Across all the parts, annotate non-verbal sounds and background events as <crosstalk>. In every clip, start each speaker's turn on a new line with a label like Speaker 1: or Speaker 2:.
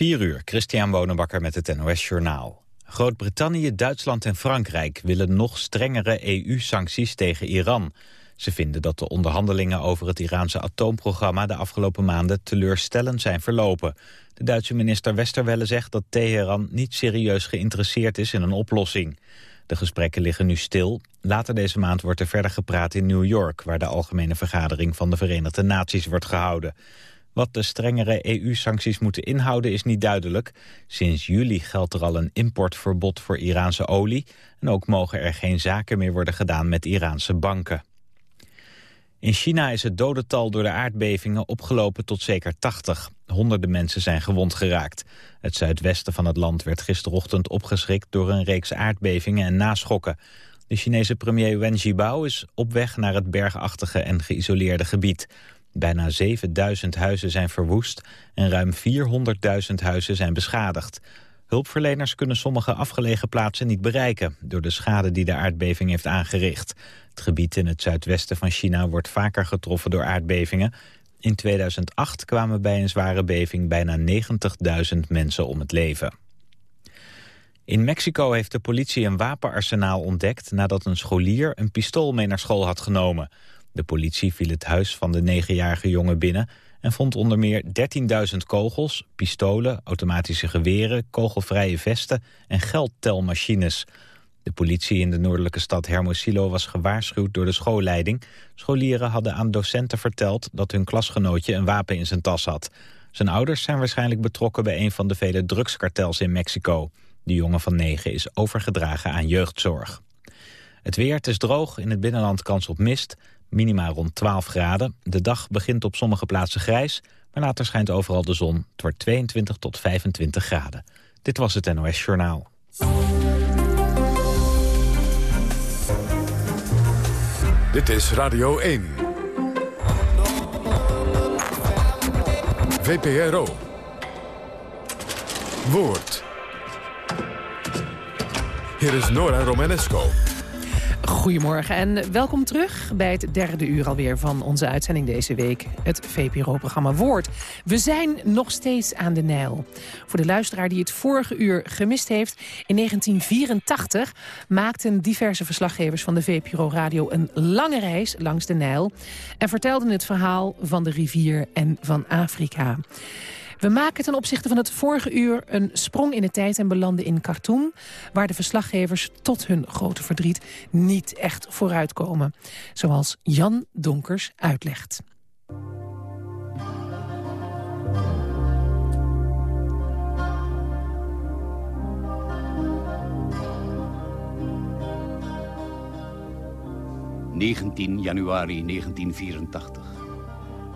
Speaker 1: 4 uur, Christian Wonenbakker met het NOS Journaal. Groot-Brittannië, Duitsland en Frankrijk willen nog strengere EU-sancties tegen Iran. Ze vinden dat de onderhandelingen over het Iraanse atoomprogramma de afgelopen maanden teleurstellend zijn verlopen. De Duitse minister Westerwelle zegt dat Teheran niet serieus geïnteresseerd is in een oplossing. De gesprekken liggen nu stil. Later deze maand wordt er verder gepraat in New York... waar de Algemene Vergadering van de Verenigde Naties wordt gehouden. Wat de strengere EU-sancties moeten inhouden is niet duidelijk. Sinds juli geldt er al een importverbod voor Iraanse olie... en ook mogen er geen zaken meer worden gedaan met Iraanse banken. In China is het dodental door de aardbevingen opgelopen tot zeker 80. Honderden mensen zijn gewond geraakt. Het zuidwesten van het land werd gisterochtend opgeschrikt door een reeks aardbevingen en naschokken. De Chinese premier Wen Jiabao is op weg naar het bergachtige en geïsoleerde gebied. Bijna 7000 huizen zijn verwoest en ruim 400.000 huizen zijn beschadigd. Hulpverleners kunnen sommige afgelegen plaatsen niet bereiken... door de schade die de aardbeving heeft aangericht. Het gebied in het zuidwesten van China wordt vaker getroffen door aardbevingen. In 2008 kwamen bij een zware beving bijna 90.000 mensen om het leven. In Mexico heeft de politie een wapenarsenaal ontdekt... nadat een scholier een pistool mee naar school had genomen. De politie viel het huis van de negenjarige jongen binnen... en vond onder meer 13.000 kogels, pistolen, automatische geweren... kogelvrije vesten en geldtelmachines. De politie in de noordelijke stad Hermosillo was gewaarschuwd door de schoolleiding. Scholieren hadden aan docenten verteld dat hun klasgenootje een wapen in zijn tas had. Zijn ouders zijn waarschijnlijk betrokken bij een van de vele drugskartels in Mexico. De jongen van negen is overgedragen aan jeugdzorg. Het weer, het is droog, in het binnenland kans op mist. Minima rond 12 graden. De dag begint op sommige plaatsen grijs, maar later schijnt overal de zon. Het wordt 22 tot 25 graden. Dit was het NOS Journaal.
Speaker 2: Dit is Radio 1. VPRO. Woord. Hier is Nora Romanesco.
Speaker 3: Goedemorgen en welkom terug bij het derde uur alweer van onze uitzending deze week. Het VPRO-programma Woord. We zijn nog steeds aan de Nijl. Voor de luisteraar die het vorige uur gemist heeft... in 1984 maakten diverse verslaggevers van de VPRO-radio... een lange reis langs de Nijl... en vertelden het verhaal van de rivier en van Afrika. We maken ten opzichte van het vorige uur een sprong in de tijd... en belanden in Khartoum, waar de verslaggevers tot hun grote verdriet... niet echt vooruitkomen. Zoals Jan Donkers uitlegt.
Speaker 4: ...19 januari 1984.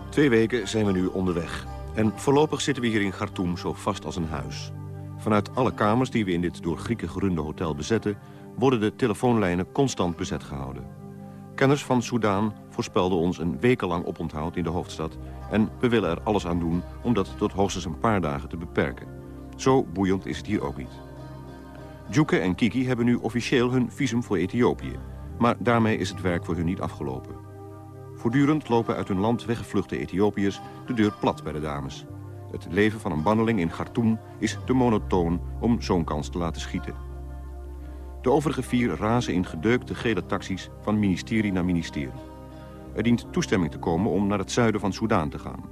Speaker 5: Twee weken zijn we nu onderweg. En voorlopig zitten we hier in Khartoum zo vast als een huis. Vanuit alle kamers die we in dit door Grieken gerunde hotel bezetten... worden de telefoonlijnen constant bezet gehouden. Kenners van Soudaan voorspelden ons een wekenlang oponthoud in de hoofdstad... en we willen er alles aan doen om dat tot hoogstens een paar dagen te beperken. Zo boeiend is het hier ook niet. Djuke en Kiki hebben nu officieel hun visum voor Ethiopië... maar daarmee is het werk voor hun niet afgelopen. Voortdurend lopen uit hun land weggevluchte Ethiopiërs de deur plat bij de dames. Het leven van een banneling in Khartoum is te monotoon om zo'n kans te laten schieten. De overige vier razen in gedeukte gele taxis van ministerie naar ministerie. Er dient toestemming te komen om naar het zuiden van Soudaan te gaan.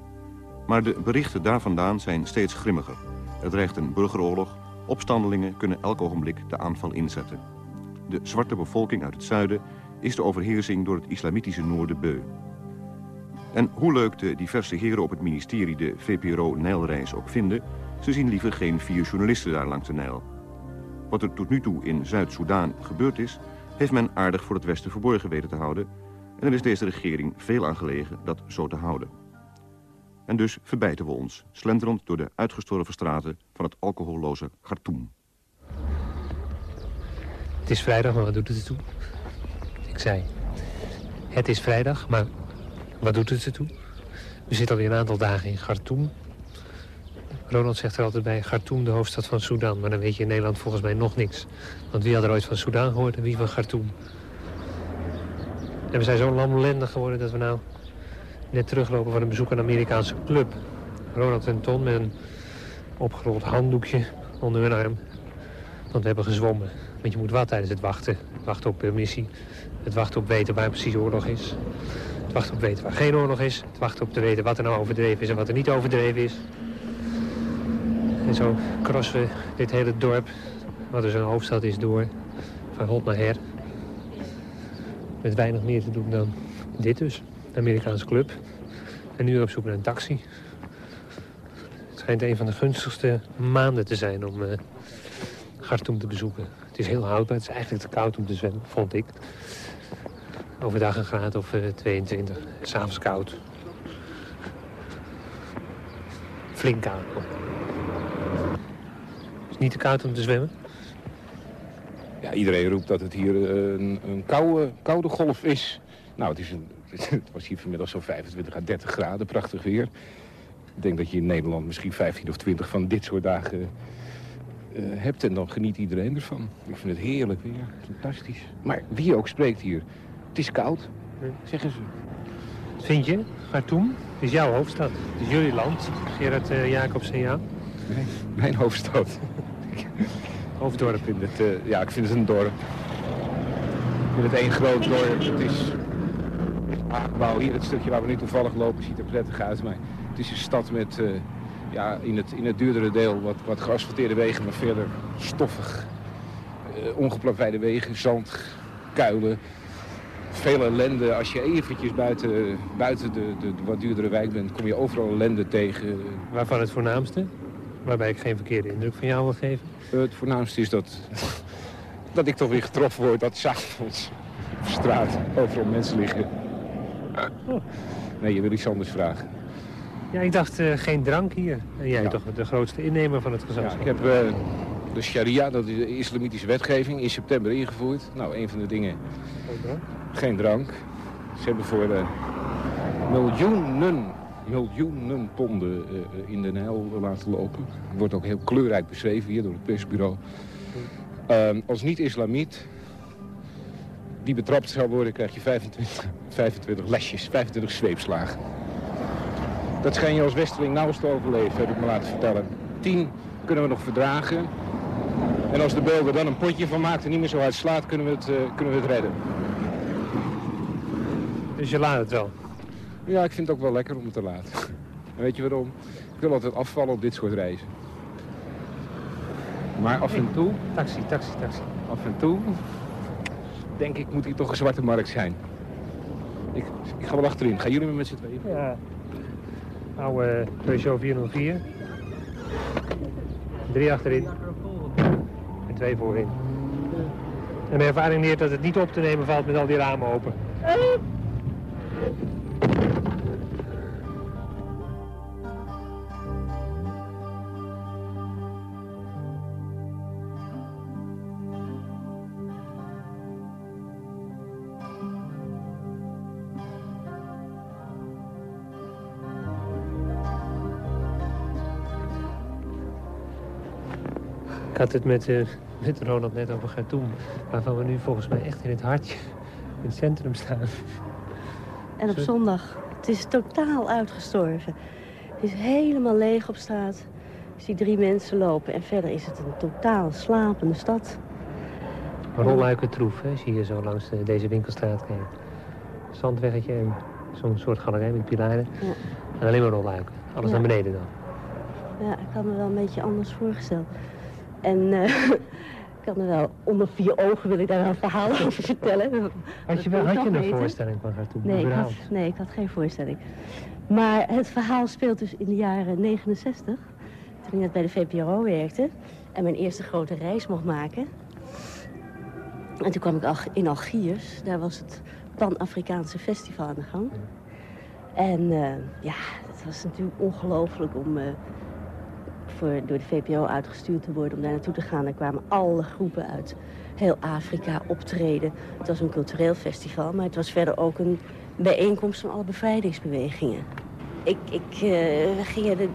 Speaker 5: Maar de berichten daar vandaan zijn steeds grimmiger. Er dreigt een burgeroorlog. Opstandelingen kunnen elk ogenblik de aanval inzetten. De zwarte bevolking uit het zuiden is de overheersing door het islamitische noorden beu. En hoe leuk de diverse heren op het ministerie de VPRO-Nijlreis ook vinden... ze zien liever geen vier journalisten daar langs de Nijl. Wat er tot nu toe in Zuid-Soedan gebeurd is... heeft men aardig voor het Westen verborgen weten te houden... en er is deze regering veel aan gelegen dat zo te houden. En dus verbijten we ons, slenterend door de uitgestorven straten... van het alcoholloze Khartoum.
Speaker 6: Het is vrijdag, maar wat doet het ertoe? Ik zei, het is vrijdag, maar wat doet het ertoe? We zitten alweer een aantal dagen in Khartoum. Ronald zegt er altijd bij, Khartoum de hoofdstad van Sudan. Maar dan weet je in Nederland volgens mij nog niks. Want wie had er ooit van Sudan gehoord en wie van Khartoum? En we zijn zo lamlendig geworden dat we nou net teruglopen van een bezoek aan een Amerikaanse club. Ronald en Ton met een opgerold handdoekje onder hun arm. Want we hebben gezwommen. Want je moet wat tijdens het wachten. Wachten op permissie. Het wachten op weten waar precies oorlog is. Het wachten op weten waar geen oorlog is. Het wachten op te weten wat er nou overdreven is en wat er niet overdreven is. En zo crossen we dit hele dorp, wat dus een hoofdstad is, door. Van hot naar her. Met weinig meer te doen dan dit dus. De Amerikaanse club. En nu op zoek naar een taxi. Het schijnt een van de gunstigste maanden te zijn om uh, te bezoeken. Het is heel houdbaar. Het is eigenlijk te koud om te zwemmen, vond ik. Overdag een graad of uh, 22. S'avonds koud. Flink koud. Is niet te koud om te zwemmen?
Speaker 7: Ja, iedereen roept dat het hier eh, een, een koude, koude golf is. Nou, het, is een, het was hier vanmiddag zo'n 25 à 30 graden, prachtig weer. Ik denk dat je in Nederland misschien 15 of 20 van dit soort dagen uh, hebt. En dan geniet iedereen ervan. Ik vind het heerlijk weer, fantastisch. Maar wie ook spreekt hier, het is koud, zeggen ze.
Speaker 6: Vind je, Khartoum? Is jouw hoofdstad. Het is jullie land, Gerard uh, Jacobs en jou.
Speaker 7: Nee, mijn hoofdstad.
Speaker 6: Hoofddorp.
Speaker 7: Vind het, uh, ja, ik vind het een dorp. Ik vind het één groot dorp. Het is aangebouw. Hier het stukje waar we nu toevallig lopen ziet er prettig uit. Maar het is een stad met uh, ja, in, het, in het duurdere deel wat, wat geasfalteerde wegen, maar verder stoffig. Uh, ongeplaveide wegen, zand, kuilen. Veel ellende. Als je eventjes buiten, buiten de, de, de wat duurdere wijk bent, kom je overal ellende tegen.
Speaker 6: Waarvan het voornaamste? Waarbij ik geen verkeerde indruk van jou wil geven.
Speaker 7: Uh, het voornaamste is dat, dat ik toch weer getroffen word dat s'avonds op straat overal mensen liggen. Oh. Nee, je wil iets anders vragen.
Speaker 6: Ja, ik dacht uh, geen drank hier. En jij ja. toch de grootste innemer van het gezelschap.
Speaker 7: Ja, ik heb uh, de sharia, dat is de islamitische wetgeving, in september ingevoerd. Nou, een van de dingen...
Speaker 6: Geen drank?
Speaker 7: Geen drank. Ze hebben voor uh, miljoenen, miljoenen ponden in de Nijl laten lopen. Wordt ook heel kleurrijk beschreven hier door het persbureau. als niet-islamiet die betrapt zou worden, krijg je 25, 25 lesjes, 25 zweepslagen. Dat schijn je als Westerling nauwelijks te overleven, heb ik me laten vertellen. 10 kunnen we nog verdragen. En als de beelden dan een potje van maakt en niet meer zo hard slaat, kunnen we het, uh, kunnen we het redden.
Speaker 6: Dus je laat het wel?
Speaker 7: Ja, ik vind het ook wel lekker om het te laten. En <laughs> weet je waarom? Ik wil altijd afvallen op dit soort reizen. Maar af en toe...
Speaker 6: Taxi, taxi, taxi.
Speaker 7: Af en toe denk ik, moet hier toch een zwarte markt zijn. Ik, ik ga wel achterin. Gaan jullie met z'n tweeën?
Speaker 6: Ja. Oude Peugeot 404. Drie achterin. En twee voorin. En mijn ervaring leert dat het niet op te nemen valt met al die ramen open. Had het met, uh, met Ronald net over Khartoum, waarvan we nu volgens mij echt in het hartje, in het centrum staan.
Speaker 8: En op zondag, het is totaal uitgestorven. Het is helemaal leeg op straat. Je ziet drie mensen lopen en verder is het een totaal slapende stad.
Speaker 6: Rolluiken troef, hè, zie je zo langs de, deze winkelstraat kijken. Zandweggetje en zo'n soort galerij met pilaren.
Speaker 8: Ja.
Speaker 6: En alleen maar rolluiken. Alles
Speaker 8: Ja.
Speaker 6: naar beneden dan.
Speaker 8: Ja, ik had me wel een beetje anders voorgesteld. En eh, <laughs> ik kan er wel onder vier ogen wil ik daar wel een verhaal over vertellen.
Speaker 6: Had je, wel, had je een
Speaker 8: weten.
Speaker 6: voorstelling van Khartoum?
Speaker 8: Nee ik, had, nee, ik had geen voorstelling. Maar het verhaal speelt dus in de jaren 69. Toen ik net bij de VPRO werkte. En mijn eerste grote reis mocht maken. En toen kwam ik in Algiers. Daar was het Pan-Afrikaanse Festival aan de gang. En eh, ja, het was natuurlijk ongelooflijk om eh, door de VPRO uitgestuurd te worden om daar naartoe te gaan. Er kwamen alle groepen uit heel Afrika optreden. Het was een cultureel festival, maar het was verder ook een bijeenkomst van alle bevrijdingsbewegingen. Ik, ik, eh, we gingen er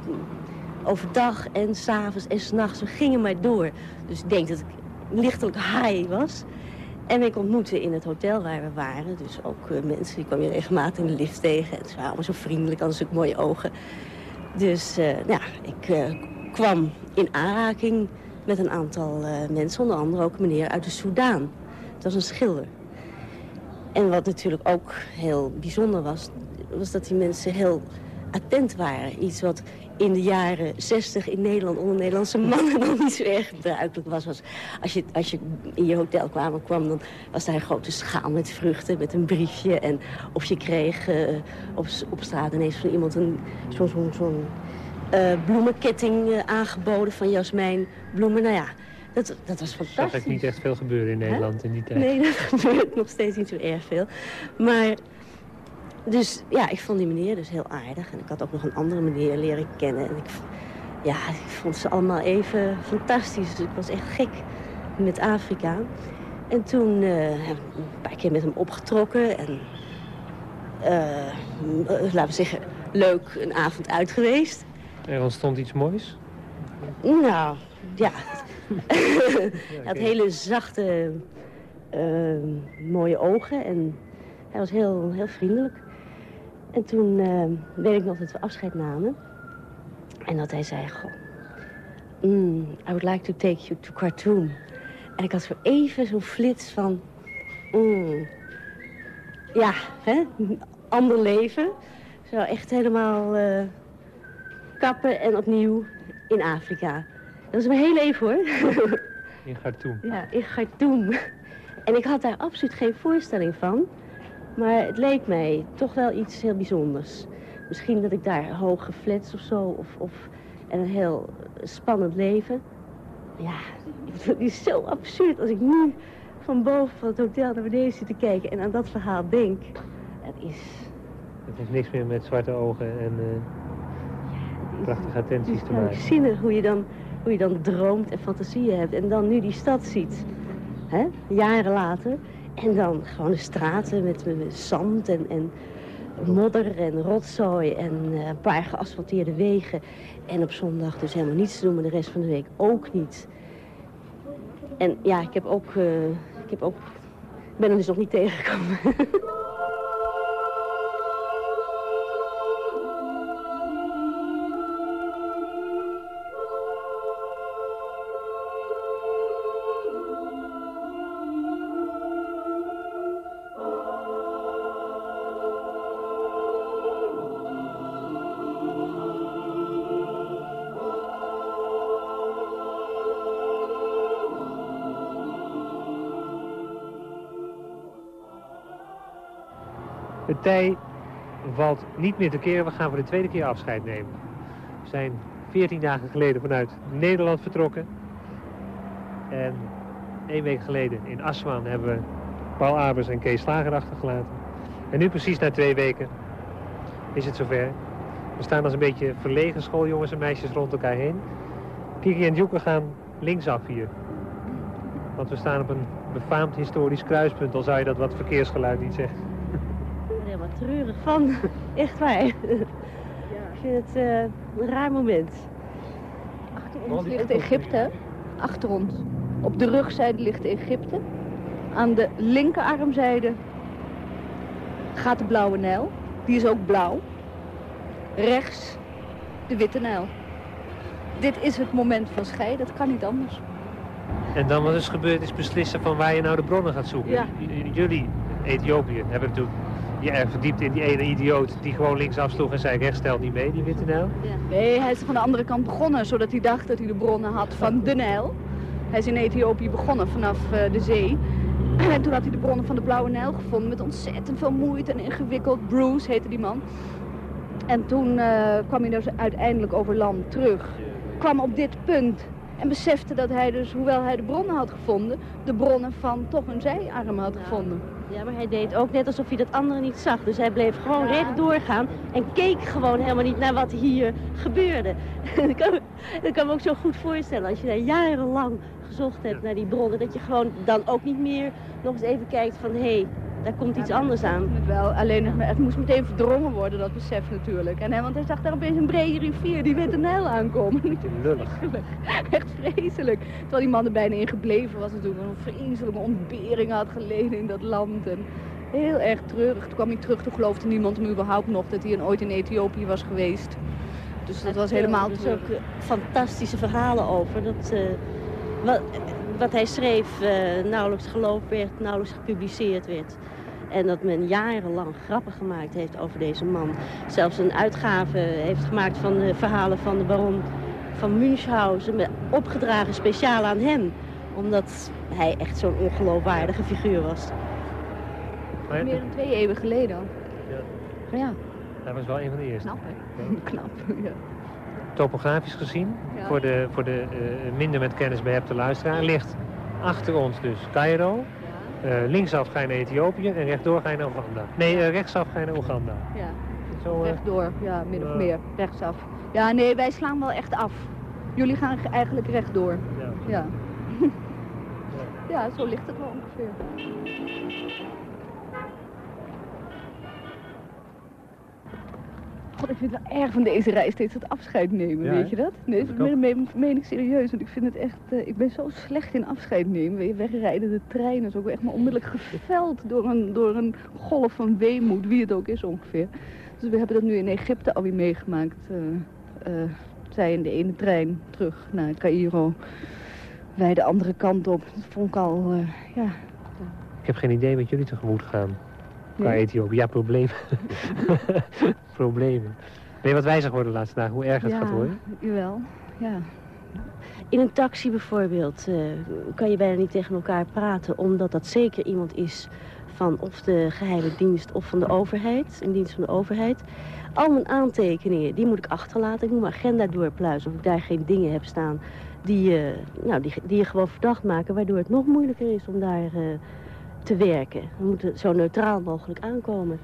Speaker 8: overdag en s'avonds en s'nachts, we gingen maar door. Dus ik denk dat ik lichtelijk high was. En ik ontmoette in het hotel waar we waren, dus ook eh, mensen, die kwam je regelmatig in de lift tegen. En ze waren allemaal zo vriendelijk, hadden zulke mooie ogen. Dus eh, nou, eh, ik kwam in aanraking met een aantal uh, mensen, onder andere ook een meneer uit de Soudaan. Het was een schilder. En wat natuurlijk ook heel bijzonder was, was dat die mensen heel attent waren. Iets wat in de jaren 60 in Nederland onder Nederlandse mannen <laughs> nog niet zo erg gebruikelijk was. was als, je, als je in je hotel kwam, kwam, dan was daar een grote schaal met vruchten, met een briefje. En of je kreeg uh, op, straat ineens van iemand een zo uh, bloemenketting uh, aangeboden van jasmijn bloemen. Nou ja, dat, dat was fantastisch.
Speaker 6: Zag ik niet echt veel gebeuren in Nederland in die tijd.
Speaker 8: Nee, <laughs> dat gebeurt nog steeds niet zo erg veel. Maar dus ja, ik vond die meneer dus heel aardig. En ik had ook nog een andere meneer leren kennen. En ik, ja, ik vond ze allemaal even fantastisch. Dus ik was echt gek met Afrika. En toen uh, een paar keer met hem opgetrokken. En uh, laten we zeggen, leuk een avond uit geweest.
Speaker 6: Er ontstond iets moois?
Speaker 8: Nou, ja. <laughs> Hij had hele zachte, uh, mooie ogen. En hij was heel, heel vriendelijk. En toen uh, weet ik nog dat we afscheid namen. En dat hij zei, goh, mm, I would like to take you to Khartoum. En ik had zo even zo'n flits van, mm, ja, hè, ander leven. Zo echt helemaal uh, kappen en opnieuw in Afrika. Dat was maar heel even hoor.
Speaker 6: In Khartoum? <laughs>
Speaker 8: Ja, in Khartoum. En ik had daar absoluut geen voorstelling van. Maar het leek mij toch wel iets heel bijzonders. Misschien dat ik daar hoog geflitst of zo. Of, of, en een heel spannend leven. Ja, het is zo absurd als ik nu van boven van het hotel naar beneden zit te kijken en aan dat verhaal denk. Het is...
Speaker 6: Het heeft niks meer met zwarte ogen en uh, ja, prachtige attenties te maken.
Speaker 8: Zinnig hoe je, dan, hoe je dan droomt en fantasieën hebt en dan nu die stad ziet. Hè? Jaren later. En dan gewoon de straten met, met zand en, en modder en rotzooi en uh, een paar geasfalteerde wegen. En op zondag dus helemaal niets te doen, maar de rest van de week ook niet. En ja, ik heb ook, uh, ik heb ook, ik ben er dus nog niet tegengekomen. <laughs>
Speaker 6: De tij valt niet meer te keren. We gaan voor de tweede keer afscheid nemen. We zijn 14 dagen geleden vanuit Nederland vertrokken. En één week geleden in Aswan hebben we Paul Abers en Kees Slager achtergelaten. En nu precies na twee weken is het zover. We staan als een beetje verlegen schooljongens en meisjes rond elkaar heen. Kiki en Joeke gaan linksaf hier. Want we staan op een befaamd historisch kruispunt, al zou je dat wat verkeersgeluid niet zeggen
Speaker 8: treurig van. <laughs> Echt waar. Ik vind het uh, een raar moment.
Speaker 9: Achter ons ligt Egypte. Achter ons. Op de rugzijde ligt Egypte. Aan de linkerarmzijde gaat de Blauwe Nijl. Die is ook blauw. Rechts de Witte Nijl. Dit is het moment van scheiden. Dat kan niet anders.
Speaker 6: En dan wat is gebeurd is beslissen van waar je nou de bronnen gaat zoeken.
Speaker 9: Ja.
Speaker 6: Jullie, Ethiopië, hebben toen je erg verdiept in die ene idioot die gewoon links afsloeg en zei rechts niet mee, die Witte Nijl?
Speaker 9: Ja. Nee, hij is van de andere kant begonnen, zodat hij dacht dat hij de bronnen had van de Nijl. Hij is in Ethiopië begonnen vanaf uh, de zee. <clears throat> En toen had hij de bronnen van de Blauwe Nijl gevonden met ontzettend veel moeite en ingewikkeld. Bruce heette die man. En toen uh, kwam hij dus uiteindelijk over land terug. Kwam op dit punt en besefte dat hij dus, hoewel hij de bronnen had gevonden, de bronnen van toch een zijarm had gevonden.
Speaker 8: Ja, maar hij deed ook net alsof hij dat andere niet zag. Dus hij bleef gewoon recht doorgaan en keek gewoon helemaal niet naar wat hier gebeurde. <laughs> dat, kan, dat kan me ook zo goed voorstellen. Als je daar jarenlang gezocht hebt naar die bronnen, dat je gewoon dan ook niet meer nog eens even kijkt van hé, hey, daar komt iets anders aan.
Speaker 9: Wel, alleen het moest meteen verdrongen worden, dat besef natuurlijk. En, hè, want hij zag daar opeens een brede rivier die Witte Nijl aankomen.
Speaker 6: Lullig.
Speaker 9: Echt vreselijk. Terwijl die man er bijna in gebleven was natuurlijk. Een vreselijke ontbering had geleden in dat land. En heel erg treurig. Toen kwam hij terug, toen geloofde niemand hem überhaupt nog dat hij ooit in Ethiopië was geweest. Dus dat was helemaal...
Speaker 8: Er zijn ook eh, fantastische verhalen over. Dat, eh, wat, wat hij schreef uh, nauwelijks geloofd werd, nauwelijks gepubliceerd werd. En dat men jarenlang grappen gemaakt heeft over deze man. Zelfs een uitgave heeft gemaakt van de verhalen van de baron van Münchhausen. Met opgedragen speciaal aan hem. Omdat hij echt zo'n ongeloofwaardige figuur was.
Speaker 9: Meer dan twee eeuwen geleden al.
Speaker 6: Ja. ja. Hij was wel een van de eerste.
Speaker 9: Knap, hè? <laughs> Knap, ja.
Speaker 6: Topografisch gezien, ja. voor de, voor de uh, minder met kennis behepte luisteraar, ligt achter ons dus Cairo. Uh, linksaf ga je naar Ethiopië en rechtdoor ga je naar Oeganda. Nee, uh, rechtsaf ga je naar Oeganda.
Speaker 9: Ja, Zo, rechtdoor, ja, min of meer, rechtsaf. Ja, nee, wij slaan wel echt af. Jullie gaan eigenlijk rechtdoor. Ja. Ja, <laughs> ja zo ligt het wel ongeveer. God, ik vind het wel erg van deze reis steeds het afscheid nemen, ja, weet je dat? Nee, dat meen, meen ik serieus, want ik vind het echt... Uh, ik ben zo slecht in afscheid nemen. Je wegrijden, de treinen, is ook echt maar onmiddellijk geveld door een, door een golf van weemoed, wie het ook is ongeveer. Dus we hebben dat nu in Egypte alweer meegemaakt. Uh, uh, zij in de ene trein terug naar Cairo. Wij de andere kant op. Dat vond ik al, ja...
Speaker 6: Ik heb geen idee wat jullie tegemoet gaan qua nee. Ethiopië. Ja, problemen. <laughs> problemen. Ben je wat wijzer geworden de laatste dagen? Hoe erg het
Speaker 8: ja,
Speaker 6: gaat worden?
Speaker 8: Jawel, ja. In een taxi bijvoorbeeld uh, kan je bijna niet tegen elkaar praten... omdat dat zeker iemand is van of de geheime dienst of van de overheid. In dienst van de overheid. Al mijn aantekeningen, die moet ik achterlaten. Ik moet mijn agenda doorpluizen of ik daar geen dingen heb staan... die, uh, nou, die, die je gewoon verdacht maken... waardoor het nog moeilijker is om daar... Uh, te werken. We moeten zo neutraal mogelijk aankomen.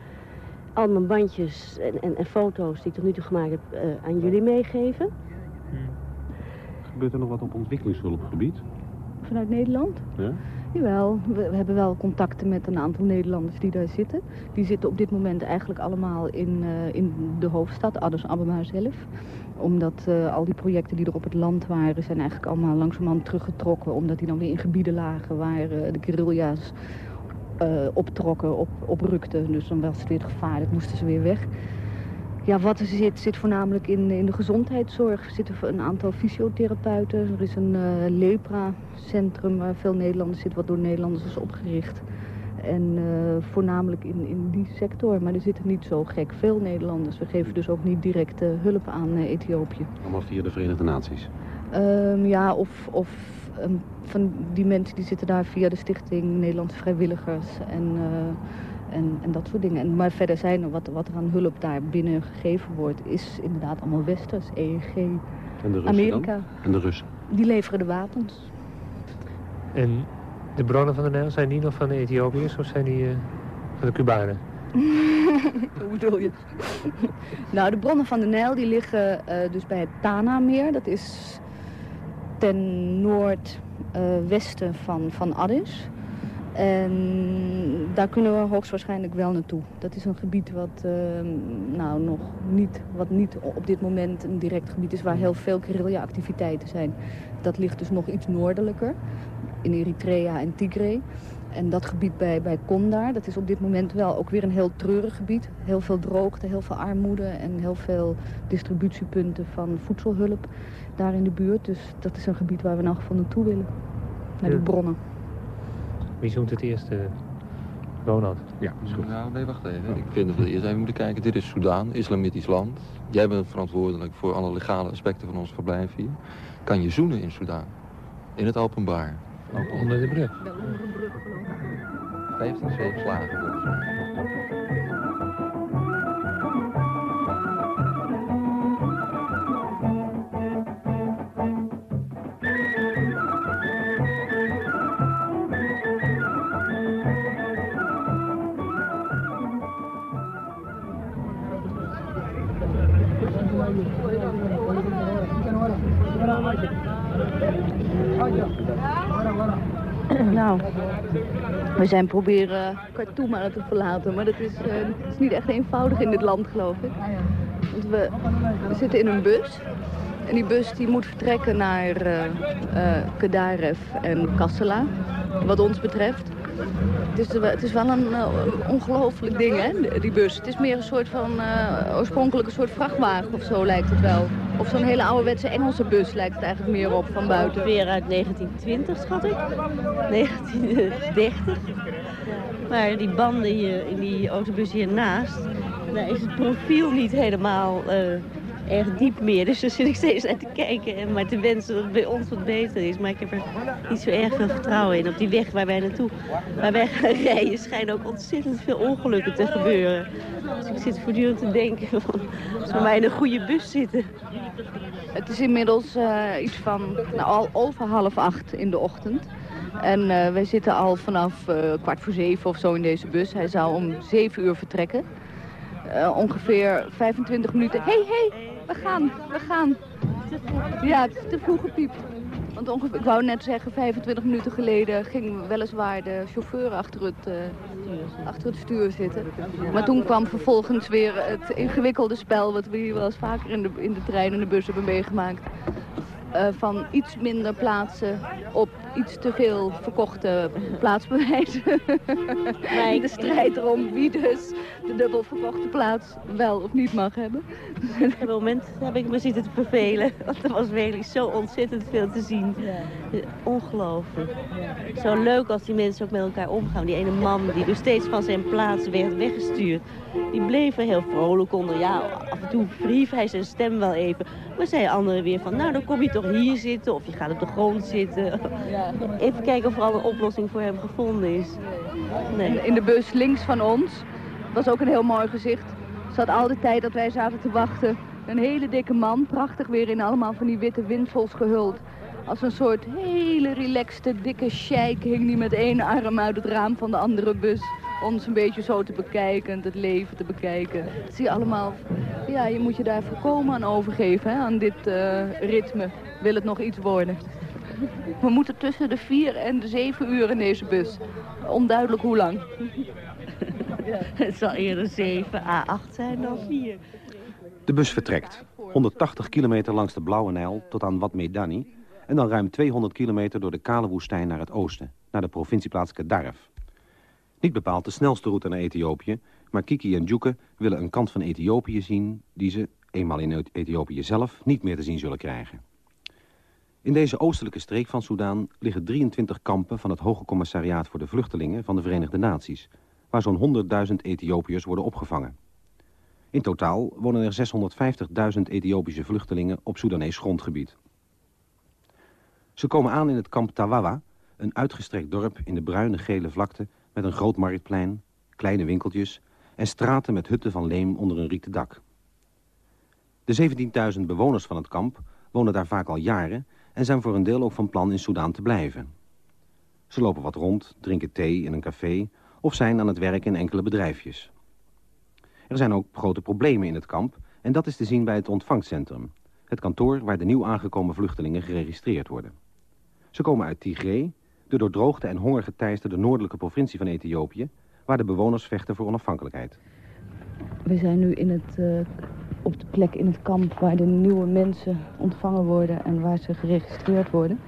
Speaker 8: Al mijn bandjes en, en, en foto's die ik tot nu toe gemaakt heb uh, aan jullie meegeven.
Speaker 5: Hmm. Gebeurt er nog wat op ontwikkelingshulpgebied?
Speaker 9: Vanuit Nederland?
Speaker 5: Ja.
Speaker 9: Jawel, we, we, hebben wel contacten met een aantal Nederlanders die daar zitten. Die zitten op dit moment eigenlijk allemaal in, uh, in de hoofdstad, Addis Ababa zelf omdat uh, al die projecten die er op het land waren... zijn eigenlijk allemaal langzamerhand teruggetrokken... omdat die dan weer in gebieden lagen waar uh, de guerrilla's optrokken, op, oprukten. Dus dan was het weer gevaarlijk, moesten ze weer weg. Ja, wat er zit, zit voornamelijk in, in de gezondheidszorg. Er zitten een aantal fysiotherapeuten. Er is een lepra-centrum waar veel Nederlanders zitten... wat door Nederlanders is opgericht. En uh, voornamelijk in, in die sector. Maar er zitten niet zo gek veel Nederlanders. We geven dus ook niet direct uh, hulp aan uh, Ethiopië.
Speaker 5: Allemaal via de Verenigde Naties?
Speaker 9: Um, ja, of, of um, van die mensen die zitten daar via de stichting Nederlandse Vrijwilligers en, en, en, dat soort dingen. En, maar verder zijn er wat, wat er aan hulp daar binnen gegeven wordt, is inderdaad allemaal westers, EEG,
Speaker 5: en de Russen
Speaker 9: Amerika.
Speaker 5: Dan? En de Russen?
Speaker 9: Die leveren de wapens.
Speaker 6: En de bronnen van de Nijl, zijn die nog van de Ethiopiërs of zijn die uh, van de Cubanen? <laughs>
Speaker 9: Hoe bedoel je? <laughs> nou, de bronnen van de Nijl die liggen uh, dus bij het Tana-meer. Dat is ten noordwesten uh, van, van Addis. En daar kunnen we hoogstwaarschijnlijk wel naartoe. Dat is een gebied wat, uh, nou, nog niet, wat niet op dit moment een direct gebied is... waar heel veel guerrilla-activiteiten zijn. Dat ligt dus nog iets noordelijker in Eritrea en Tigray. En dat gebied bij, bij Kondar, dat is op dit moment wel ook weer een heel treurig gebied. Heel veel droogte, heel veel armoede en heel veel distributiepunten van voedselhulp daar in de buurt. Dus dat is een gebied waar we in elk geval naartoe willen. Naar die bronnen.
Speaker 6: Wie zoekt het eerste? Ronald?
Speaker 5: Ja, is goed.
Speaker 10: Nou, nee, wacht even. Ik vind dat we eerst even moeten kijken. Dit is Soudaan, islamitisch land. Jij bent verantwoordelijk voor alle legale aspecten van ons verblijf hier. Kan je zoenen in Soudaan? In het openbaar?
Speaker 6: Ook onder de brug.
Speaker 10: 15 zweepslagen volgens mij.
Speaker 9: We zijn proberen Khartoum aan te verlaten, maar dat is, dat is niet echt eenvoudig in dit land, geloof ik. Want we, zitten in een bus en die bus die moet vertrekken naar uh, uh, Kedaref en Kassala, wat ons betreft. Het is, wel een uh, ongelooflijk ding, hè, die bus. Het is meer een soort van, uh, oorspronkelijk een soort vrachtwagen of zo lijkt het wel. Of zo'n hele ouderwetse Engelse bus lijkt het eigenlijk meer op van buiten.
Speaker 8: Weer uit 1920, schat ik. 1930. Maar die banden hier, in die autobus hiernaast, daar is het profiel niet helemaal... Uh, erg diep meer. Dus daar zit ik steeds naar te kijken en maar te wensen dat bij ons wat beter is. Maar ik heb er niet zo erg veel vertrouwen in. Op die weg waar wij naartoe, waar wij gaan rijden, schijnen ook ontzettend veel ongelukken te gebeuren. Dus ik zit voortdurend te denken van, als we in een goede bus zitten.
Speaker 9: Het is inmiddels uh, iets van nou, al over half acht in de ochtend. En uh, wij zitten al vanaf uh, kwart voor zeven of zo in deze bus. Hij zou om zeven uur vertrekken. Ongeveer 25 minuten. Hé, hey, hé, hey, we gaan, we gaan. Ja, het is te vroeg gepiept. Want ongeveer, ik wou net zeggen, 25 minuten geleden ging weliswaar de chauffeur achter het, uh, achter het stuur zitten. Maar toen kwam vervolgens weer het ingewikkelde spel wat we hier wel eens vaker in de, in de trein en de bus hebben meegemaakt. Uh, van iets minder plaatsen op iets te veel verkochte plaatsbewijzen. Nee, <laughs> de strijd erom wie dus de dubbel verkochte plaats wel of niet mag hebben.
Speaker 8: Op een moment heb ik me zitten te vervelen. Want er was werkelijk zo ontzettend veel te zien. Ja. Ongelooflijk. Ja. Zo leuk als die mensen ook met elkaar omgaan. Die ene man die dus steeds van zijn plaats werd weggestuurd. Die bleef er heel vrolijk onder. Ja, af en toe verhief hij zijn stem wel even. Maar zei anderen weer van, nou dan kom je toch hier zitten. Of je gaat op de grond zitten. Ja. Even kijken of er al een oplossing voor hem gevonden is.
Speaker 9: Nee. In de bus links van ons was ook een heel mooi gezicht. Zat al de tijd dat wij zaten te wachten. Een hele dikke man, prachtig weer in allemaal van die witte windvols gehuld. Als een soort hele relaxte, dikke sheik hing die met één arm uit het raam van de andere bus. Ons een beetje zo te bekijken, het leven te bekijken. Zie je allemaal, ja, je moet je daar voorkomen aan overgeven, hè, aan dit uh, ritme. Wil het nog iets worden. We moeten tussen de vier en de zeven uur in deze bus. Onduidelijk hoe lang. <laughs>
Speaker 8: Het zal eerder 7 à 8 zijn dan 4.
Speaker 11: De bus vertrekt. 180 kilometer langs de Blauwe Nijl tot aan Wat Medani... en dan ruim 200 kilometer door de kale woestijn naar het oosten... naar de provincieplaats Kedarf. Niet bepaald de snelste route naar Ethiopië... maar Kiki en Djoeke willen een kant van Ethiopië zien... die ze, eenmaal in Ethiopië zelf, niet meer te zien zullen krijgen. In deze oostelijke streek van Soudaan liggen 23 kampen van het Hoge Commissariaat voor de Vluchtelingen van de Verenigde Naties, waar zo'n 100.000 Ethiopiërs worden opgevangen. In totaal wonen er 650.000 Ethiopische vluchtelingen op Soedanees grondgebied. Ze komen aan in het kamp Tawawa, een uitgestrekt dorp in de bruine gele vlakte met een groot marktplein, kleine winkeltjes en straten met hutten van leem onder een rieten dak. De 17.000 bewoners van het kamp wonen daar vaak al jaren en zijn voor een deel ook van plan in Soudaan te blijven. Ze lopen wat rond, drinken thee in een café of zijn aan het werk in enkele bedrijfjes. Er zijn ook grote problemen in het kamp en dat is te zien bij het ontvangstcentrum, het kantoor waar de nieuw aangekomen vluchtelingen geregistreerd worden. Ze komen uit Tigray, de door droogte en honger geteisterde noordelijke provincie van Ethiopië, waar de bewoners vechten voor onafhankelijkheid.
Speaker 9: We zijn nu in het uh, op de plek in het kamp waar de nieuwe mensen ontvangen worden en waar ze geregistreerd worden.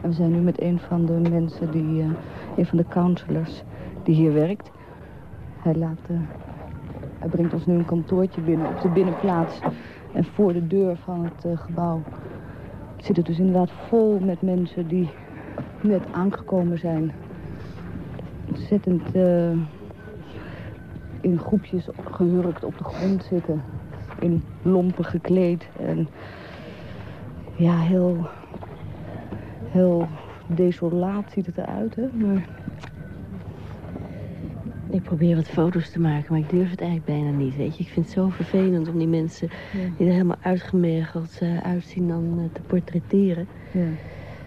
Speaker 9: En we zijn nu met een van de mensen, die, uh, een van de counselors die hier werkt. Hij, laat, uh, hij brengt ons nu een kantoortje binnen op de binnenplaats. En voor de deur van het uh, gebouw zit het dus inderdaad vol met mensen die net aangekomen zijn. Ontzettend in groepjes gehurkt op de grond zitten in lompen gekleed. En ja, heel, heel desolaat ziet het eruit, hè. Maar...
Speaker 8: Ik probeer wat foto's te maken, maar ik durf het eigenlijk bijna niet, weet je. Ik vind het zo vervelend om die mensen die er helemaal uitgemergeld uh, uitzien dan uh, te portretteren. Ja.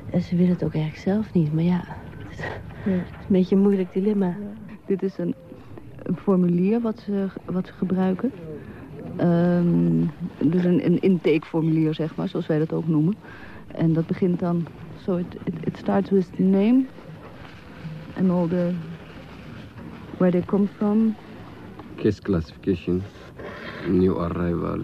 Speaker 8: En ze willen het ook eigenlijk zelf niet, maar ja, het is, ja. een beetje een moeilijk dilemma.
Speaker 9: Dit is een, een formulier wat ze, wat ze gebruiken. Um, dus een, een intakeformulier, zeg maar, zoals wij dat ook noemen. En dat begint dan, so it, it, it starts with the name and all the, where they come from.
Speaker 10: Case classification, new arrival,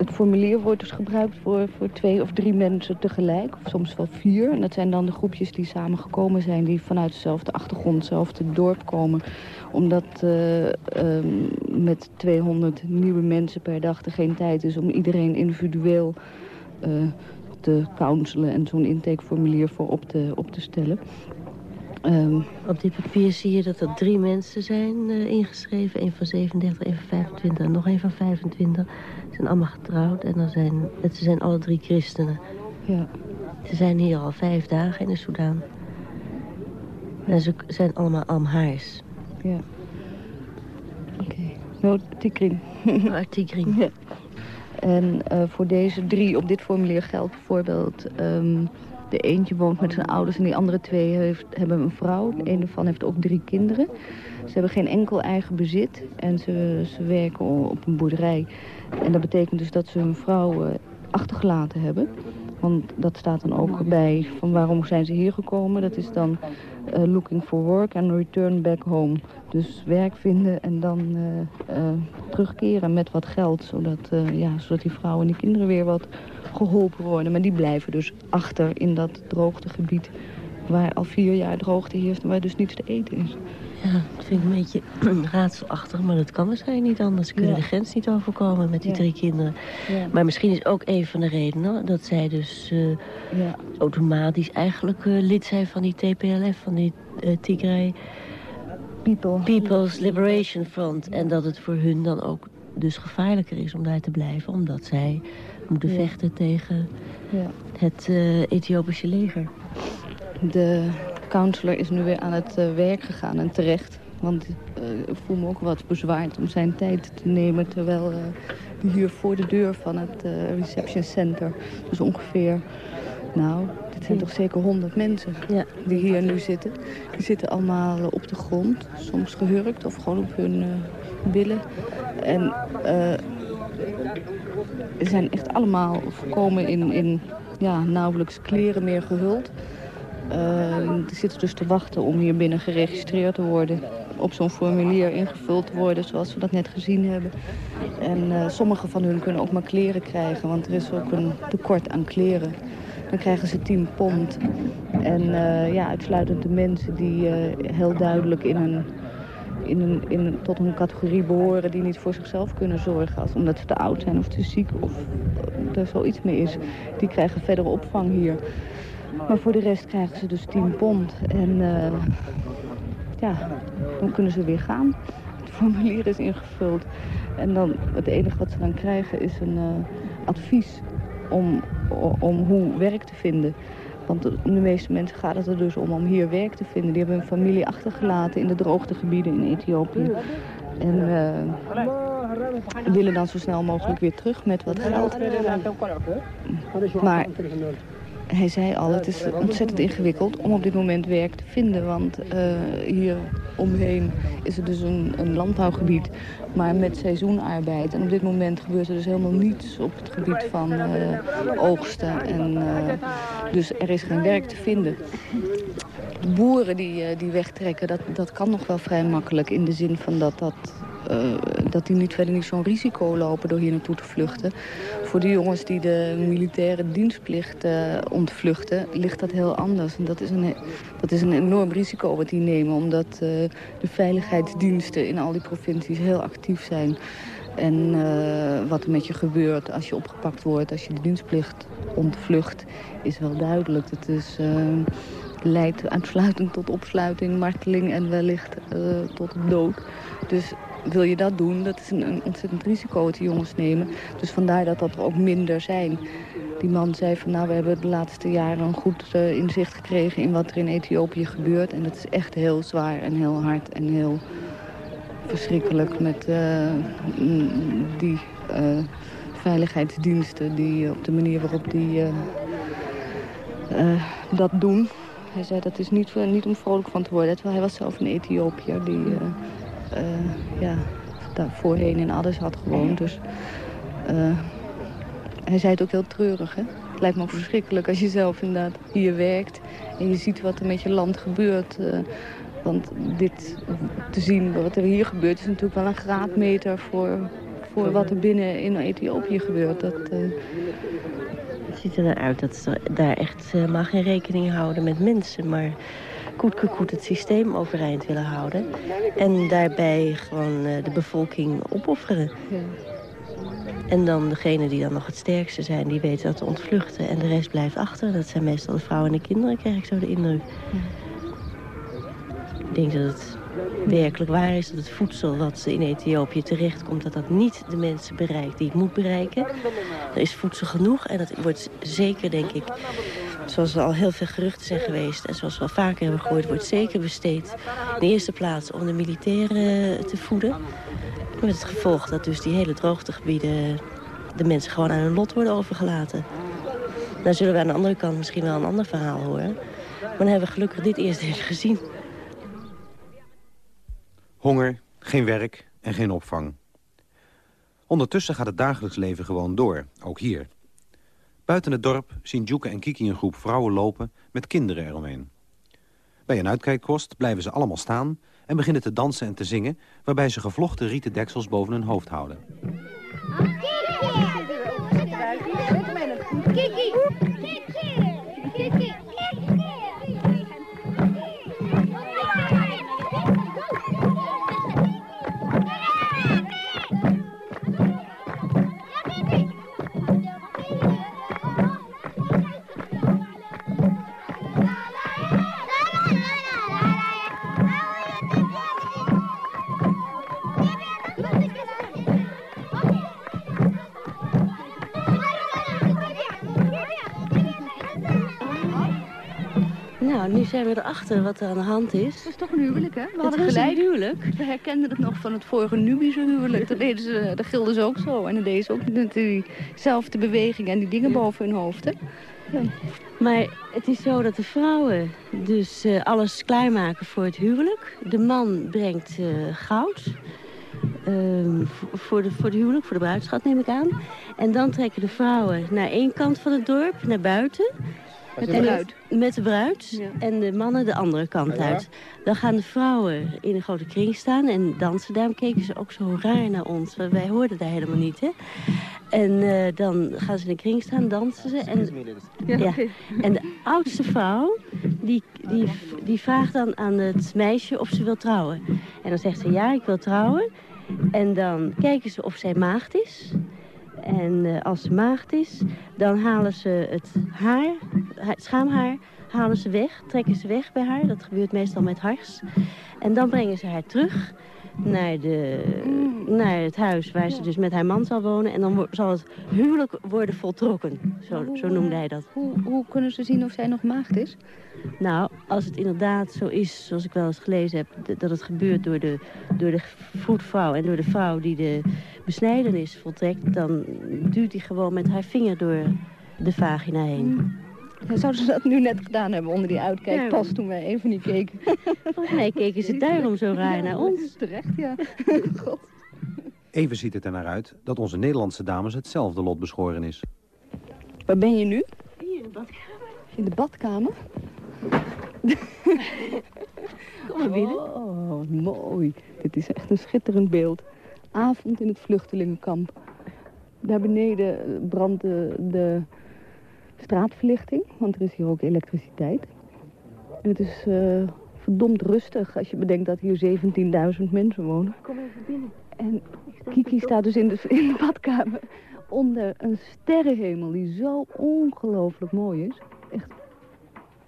Speaker 9: het formulier wordt dus gebruikt voor, voor twee of drie mensen tegelijk. Of soms wel vier. En dat zijn dan de groepjes die samengekomen zijn... die vanuit dezelfde achtergrond, hetzelfde dorp komen. Omdat uh, um, met 200 nieuwe mensen per dag er geen tijd is... om iedereen individueel uh, te counselen en zo'n intakeformulier voor op te, op te stellen.
Speaker 8: Um, op dit papier zie je dat er drie mensen zijn uh, ingeschreven. Een van 37, een van 25 en nog een van 25. Ze zijn allemaal getrouwd en dan zijn, ze zijn alle drie christenen.
Speaker 9: Ja.
Speaker 8: Ze zijn hier al vijf dagen in de Soedan. En ze zijn allemaal Amhaars.
Speaker 9: Ja. Oké. Okay. No, Tikrin.
Speaker 8: Oh, <laughs> Tikrin.
Speaker 9: ja. En uh, voor deze drie op dit formulier geldt bijvoorbeeld... Um, de eentje woont met zijn ouders en die andere twee heeft, hebben een vrouw. De ene van heeft ook drie kinderen. Ze hebben geen enkel eigen bezit en ze, ze werken op een boerderij. En dat betekent dus dat ze hun vrouw uh, achtergelaten hebben. Want dat staat dan ook bij van waarom zijn ze hier gekomen. Dat is dan uh, looking for work and return back home. Dus werk vinden en dan uh, uh, terugkeren met wat geld. Zodat, ja, zodat die vrouwen en die kinderen weer wat geholpen worden. Maar die blijven dus achter in dat droogtegebied waar al vier jaar droogte heerst en waar dus niets te eten is.
Speaker 8: Ja, dat vind ik een beetje <clears throat> raadselachtig, maar dat kan waarschijnlijk niet anders. Ze kunnen ja. de grens niet overkomen met die ja. drie kinderen. Ja. Maar misschien is ook een van de redenen dat zij dus uh, automatisch eigenlijk uh, lid zijn van die TPLF, van die uh, Tigray
Speaker 9: People.
Speaker 8: People's Liberation Front. En dat het voor hun dan ook dus gevaarlijker is om daar te blijven, omdat zij moeten vechten tegen het Ethiopische leger.
Speaker 9: De counselor is nu weer aan het uh, werk gegaan en terecht. Want uh, ik voel me ook wat bezwaard om zijn tijd te nemen... terwijl uh, hier voor de deur van het reception center... dus ongeveer, nou, dit zijn toch zeker honderd mensen
Speaker 8: ja.
Speaker 9: die hier nu zitten. Die zitten allemaal op de grond, soms gehurkt of gewoon op hun billen. En ze zijn echt allemaal voorkomen in, in ja, nauwelijks kleren meer gehuld... Uh, die zitten dus te wachten om hier binnen geregistreerd te worden. Op zo'n formulier ingevuld te worden, zoals we dat net gezien hebben. En uh, sommige van hun kunnen ook maar kleren krijgen, want er is ook een tekort aan kleren. Dan krijgen ze 10 pond. En uh, ja, uitsluitend de mensen die heel duidelijk in een, in een, in een, tot een categorie behoren... die niet voor zichzelf kunnen zorgen, als, omdat ze te oud zijn of te ziek... of er zoiets mee is, die krijgen verdere opvang hier. Maar voor de rest krijgen ze dus 10 pond. En uh, ja, dan kunnen ze weer gaan. Het formulier is ingevuld. En dan, het enige wat ze dan krijgen is een uh, advies om, om hoe werk te vinden. Want de, de, meeste mensen gaat het er dus om om hier werk te vinden. Die hebben hun familie achtergelaten in de droogtegebieden in Ethiopië. En uh, willen dan zo snel mogelijk weer terug met wat geld. Maar hij zei al, het is ontzettend ingewikkeld om op dit moment werk te vinden. Want uh, hier omheen is er dus een, een, landbouwgebied, maar met seizoenarbeid. En op dit moment gebeurt er dus helemaal niets op het gebied van uh, oogsten. En, uh, dus er is geen werk te vinden. De boeren die, die wegtrekken, dat, dat kan nog wel vrij makkelijk in de zin van dat dat... Uh, dat die niet verder niet zo'n risico lopen door hier naartoe te vluchten. Voor de jongens die de militaire dienstplicht uh, ontvluchten, ligt dat heel anders. En dat is een, dat is een enorm risico wat die nemen, omdat uh, de veiligheidsdiensten in al die provincies heel actief zijn. En wat er met je gebeurt als je opgepakt wordt, als je de dienstplicht ontvlucht, is wel duidelijk. Het is leidt uitsluitend tot opsluiting, marteling en wellicht tot dood. Dus wil je dat doen, dat is een, een, ontzettend risico wat die jongens nemen. Dus vandaar dat dat er ook minder zijn. Die man zei van nou, we hebben de laatste jaren een goed uh, inzicht gekregen in wat er in Ethiopië gebeurt. En dat is echt heel zwaar en heel hard en heel verschrikkelijk met uh, die uh, veiligheidsdiensten die op de manier waarop die dat doen. Hij zei dat is niet, niet om vrolijk van te worden. Hij was zelf een Ethiopiër die ja, daar voorheen in Addis had gewoond. Dus uh, hij zei het ook heel treurig. Hè? Het lijkt me verschrikkelijk als je zelf inderdaad hier werkt... en je ziet wat er met je land gebeurt. Uh, want dit te zien, wat er hier gebeurt, is natuurlijk wel een graadmeter voor, voor wat er binnen in Ethiopië gebeurt. Dat.
Speaker 8: Het ziet er eruit dat ze daar echt helemaal geen rekening houden met mensen, maar koet het systeem overeind willen houden. En daarbij gewoon de bevolking opofferen. Ja. En dan degene die dan nog het sterkste zijn, die weten dat te ontvluchten. En de rest blijft achter. Dat zijn meestal de vrouwen en de kinderen, krijg ik zo de indruk. Ik denk dat het werkelijk waar is dat het voedsel wat in Ethiopië terechtkomt... dat dat niet de mensen bereikt die het moet bereiken. Er is voedsel genoeg en dat wordt zeker, denk ik... zoals er al heel veel geruchten zijn geweest... en zoals we al vaker hebben gehoord, wordt zeker besteed... in de eerste plaats om de militairen te voeden... Met het gevolg dat dus die hele droogtegebieden... de mensen gewoon aan hun lot worden overgelaten. Dan zullen we aan de andere kant misschien wel een ander verhaal horen. Maar dan hebben we gelukkig dit eerst even gezien.
Speaker 11: Honger, geen werk en geen opvang. Ondertussen gaat het dagelijks leven gewoon door, ook hier. Buiten het dorp zien Djoeke en Kiki een groep vrouwen lopen met kinderen eromheen. Bij een uitkijkkost blijven ze allemaal staan en beginnen te dansen en te zingen... waarbij ze gevlochten rieten deksels boven hun hoofd houden.
Speaker 8: Nu zijn we erachter wat er aan de hand is.
Speaker 9: Het is toch een huwelijk, hè? We hadden gelijk.
Speaker 8: een huwelijk.
Speaker 9: We herkenden het nog van het vorige Nubische huwelijk. Dat, deden ze, dat gilden ze ook zo. En dan deden ze ook diezelfde beweging en die dingen boven hun hoofd, hè?
Speaker 8: Ja. Maar het is zo dat de vrouwen dus uh, alles klaarmaken voor het huwelijk. De man brengt uh, goud. Uh, voor, de, voor de huwelijk, voor de bruidschat neem ik aan. En dan trekken de vrouwen naar één kant van het dorp, naar buiten.
Speaker 9: Met de bruid.
Speaker 8: Met de bruid en de mannen de andere kant uit. Dan gaan de vrouwen in een grote kring staan en dansen. Daarom keken ze ook zo raar naar ons. Wij hoorden daar helemaal niet, hè. En uh, dan gaan ze in een kring staan, dansen ze. En, ja, en de oudste vrouw, die, die, die vraagt dan aan het meisje of ze wil trouwen. En dan zegt ze, ja, ik wil trouwen. En dan kijken ze of zij maagd is. En uh, als ze maagd is, dan halen ze het haar, het schaamhaar, halen ze weg, trekken ze weg bij haar. Dat gebeurt meestal met hars. En dan brengen ze haar terug naar, de, naar het huis waar ze dus met haar man zal wonen. En dan zal het huwelijk worden voltrokken. Zo, zo noemde hij dat.
Speaker 9: Hoe, hoe kunnen ze zien of zij nog maagd is?
Speaker 8: Nou, als het inderdaad zo is, zoals ik wel eens gelezen heb... dat het gebeurt door de, door de voetvrouw en door de vrouw die de besnijdenis voltrekt... dan duwt hij gewoon met haar vinger door de vagina heen.
Speaker 9: Ja, zouden ze dat nu net gedaan hebben onder die uitkijk, pas toen wij even niet keken? <laughs>
Speaker 8: Volgens mij keken ze daarom zo raar naar ons.
Speaker 9: Terecht, ja. <laughs> God.
Speaker 11: Even ziet het er naar uit dat onze Nederlandse dames hetzelfde lot beschoren is.
Speaker 9: Waar ben je nu?
Speaker 8: Hier in de badkamer.
Speaker 9: In de badkamer? <laughs>
Speaker 8: Kom maar binnen.
Speaker 9: Oh, mooi. Dit is echt een schitterend beeld. Avond in het vluchtelingenkamp. Daar beneden brandt de, de straatverlichting, want er is hier ook elektriciteit. En het is uh, verdomd rustig als je bedenkt dat hier 17.000 mensen wonen.
Speaker 8: Kom even binnen.
Speaker 9: En Kiki staat dus in de, in de badkamer onder een sterrenhemel die zo ongelooflijk mooi is. Echt,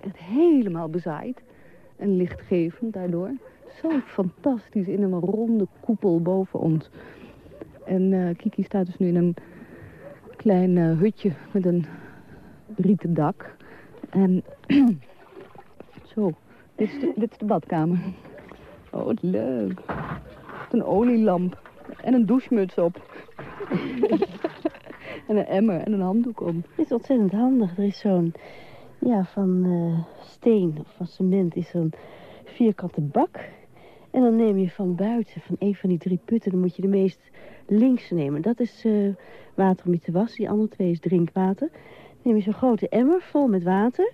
Speaker 9: echt helemaal bezaaid en lichtgevend daardoor. Zo fantastisch in een ronde koepel boven ons. En uh, Kiki staat dus nu in een klein uh, hutje met een rieten dak. En <clears throat> zo, dit is, de, dit de badkamer. Oh, wat leuk. Een olielamp en een douchemuts op. <laughs> en een emmer en een handdoek om.
Speaker 8: Het is ontzettend handig. Er is zo'n, ja, van uh, steen of van cement is zo'n vierkante bak. En dan neem je van buiten, van een van die drie putten, dan moet je de meest linkse nemen. Dat is uh, water om je te wassen. Die andere twee is drinkwater neem je zo'n grote emmer vol met water.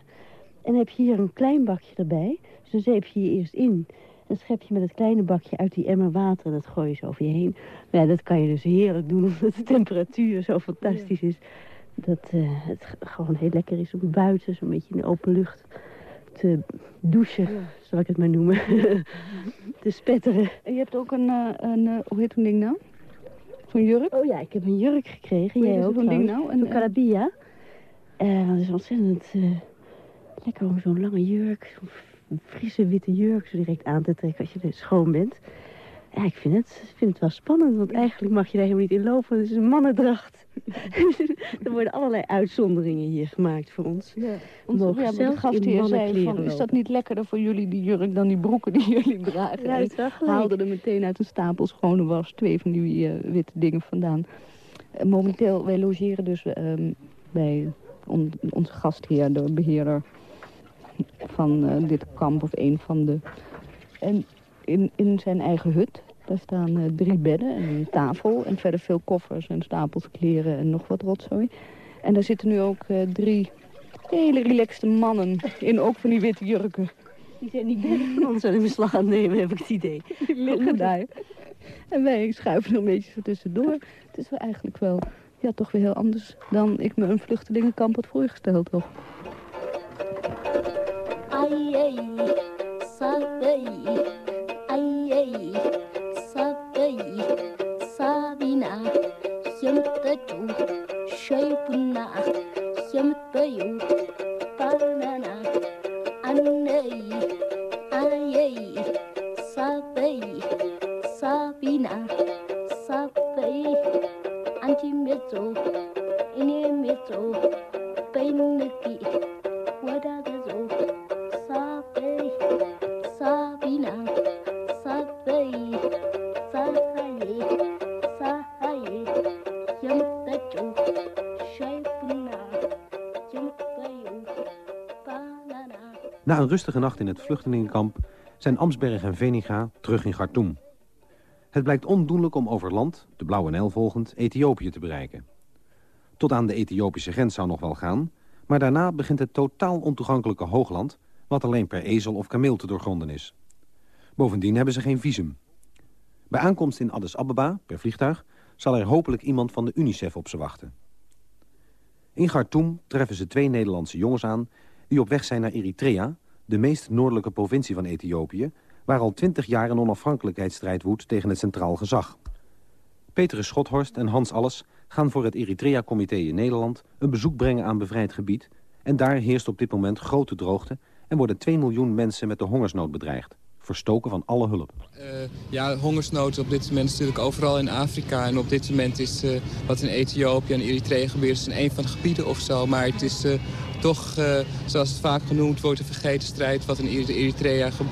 Speaker 8: En heb je hier een klein bakje erbij. Dus dan zeep je je eerst in. Dan schep je met het kleine bakje uit die emmer water en dat gooi je zo over je heen. Maar ja, dat kan je dus heerlijk doen <laughs> omdat de temperatuur zo fantastisch is. Dat uh, het gewoon heel lekker is om buiten, zo'n beetje in de open lucht te douchen, zal ik het maar noemen. <laughs> te spetteren.
Speaker 9: En je hebt ook een, uh, een uh, hoe heet zo'n ding nou? Zo'n jurk?
Speaker 8: Oh ja, ik heb een jurk gekregen.
Speaker 9: Jij
Speaker 8: ook
Speaker 9: zo'n ding nou?
Speaker 8: Een Calabia. Uh, dat is ontzettend lekker om zo'n lange jurk, zo'n frisse witte jurk zo direct aan te trekken als je er schoon bent. Ja, ik vind het, vind het wel spannend, want eigenlijk mag je daar helemaal niet in lopen. Het is een mannendracht. <laughs> er worden allerlei uitzonderingen hier gemaakt voor ons. Ja,
Speaker 9: Ons, ja, de gastheer zei van, is dat niet lekkerder voor jullie, die jurk, dan die broeken die <laughs> jullie dragen?
Speaker 8: Ja,
Speaker 9: en haalde er meteen uit een stapel schone was twee van die uh, witte dingen vandaan. Uh, momenteel, wij logeren dus um, bij on, onze gastheer, de beheerder van uh, dit kamp of een van de... En in, in zijn eigen hut. Daar staan uh, drie bedden en een tafel en verder veel koffers en stapels kleren en nog wat rotzooi. En daar zitten nu ook uh, drie hele relaxte mannen in ook van die witte jurken.
Speaker 8: Die zijn niet bedden van ons aan in beslag aan nemen, heb ik het idee. <laughs>
Speaker 9: Die liggen daar. En wij schuiven er een beetje zo tussendoor. Het is wel eigenlijk wel, ja, toch weer heel anders dan ik me een vluchtelingenkamp had voorgesteld, toch?
Speaker 12: Ai, ai, Sabina Yamta Ju Shaybuna Yamta Yu Banana Annayi Ayayi Sabayi Sabina Sabayi Antimetro Inemetro Benaki
Speaker 11: Na een rustige nacht in het vluchtelingenkamp zijn Amsberg en Veninga terug in Khartoum. Het blijkt ondoenlijk om over land, de Blauwe Nijl volgend, Ethiopië te bereiken. Tot aan de Ethiopische grens zou nog wel gaan, maar daarna begint het totaal ontoegankelijke hoogland... wat alleen per ezel of kameel te doorgronden is. Bovendien hebben ze geen visum. Bij aankomst in Addis Ababa, per vliegtuig, zal er hopelijk iemand van de UNICEF op ze wachten. In Khartoum treffen ze twee Nederlandse jongens aan die op weg zijn naar Eritrea, de meest noordelijke provincie van Ethiopië, waar al twintig jaar een onafhankelijkheidsstrijd woedt tegen het centraal gezag. Petrus Schothorst en Hans Alles gaan voor het Eritrea-comité in Nederland een bezoek brengen aan bevrijd gebied en daar heerst op dit moment grote droogte en worden 2 miljoen mensen met de hongersnood bedreigd verstoken van alle hulp.
Speaker 13: Uh, ja, hongersnood op dit moment is natuurlijk overal in Afrika. En op dit moment is uh, wat in Ethiopië en Eritrea gebeurt... is in een van de gebieden of zo. Maar het is uh, toch, zoals het vaak genoemd wordt... een vergeten strijd wat in Eritrea ge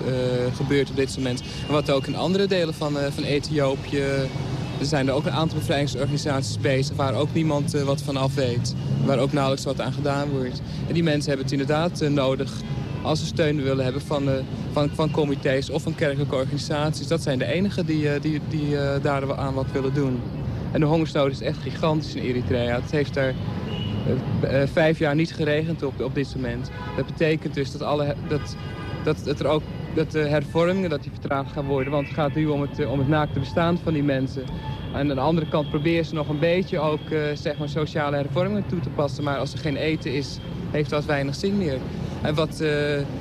Speaker 13: gebeurt op dit moment. En wat ook in andere delen van, van Ethiopië... Er zijn er ook een aantal bevrijdingsorganisaties bezig waar ook niemand wat van af weet. Waar ook nauwelijks wat aan gedaan wordt. En die mensen hebben het inderdaad nodig als ze steun willen hebben van, uh, van, van comité's of van kerkelijke organisaties. Dat zijn de enigen die, die, die daar aan wat willen doen. En de hongersnood is echt gigantisch in Eritrea. Het heeft daar vijf jaar niet geregend op, op dit moment. Dat betekent dus dat, alle, dat, dat, dat er ook dat de hervormingen dat die vertraagd gaan worden. Want het gaat nu om het, om het naakte bestaan van die mensen. En aan de andere kant proberen ze nog een beetje ook zeg maar sociale hervormingen toe te passen. Maar als er geen eten is, heeft dat weinig zin meer. En wat,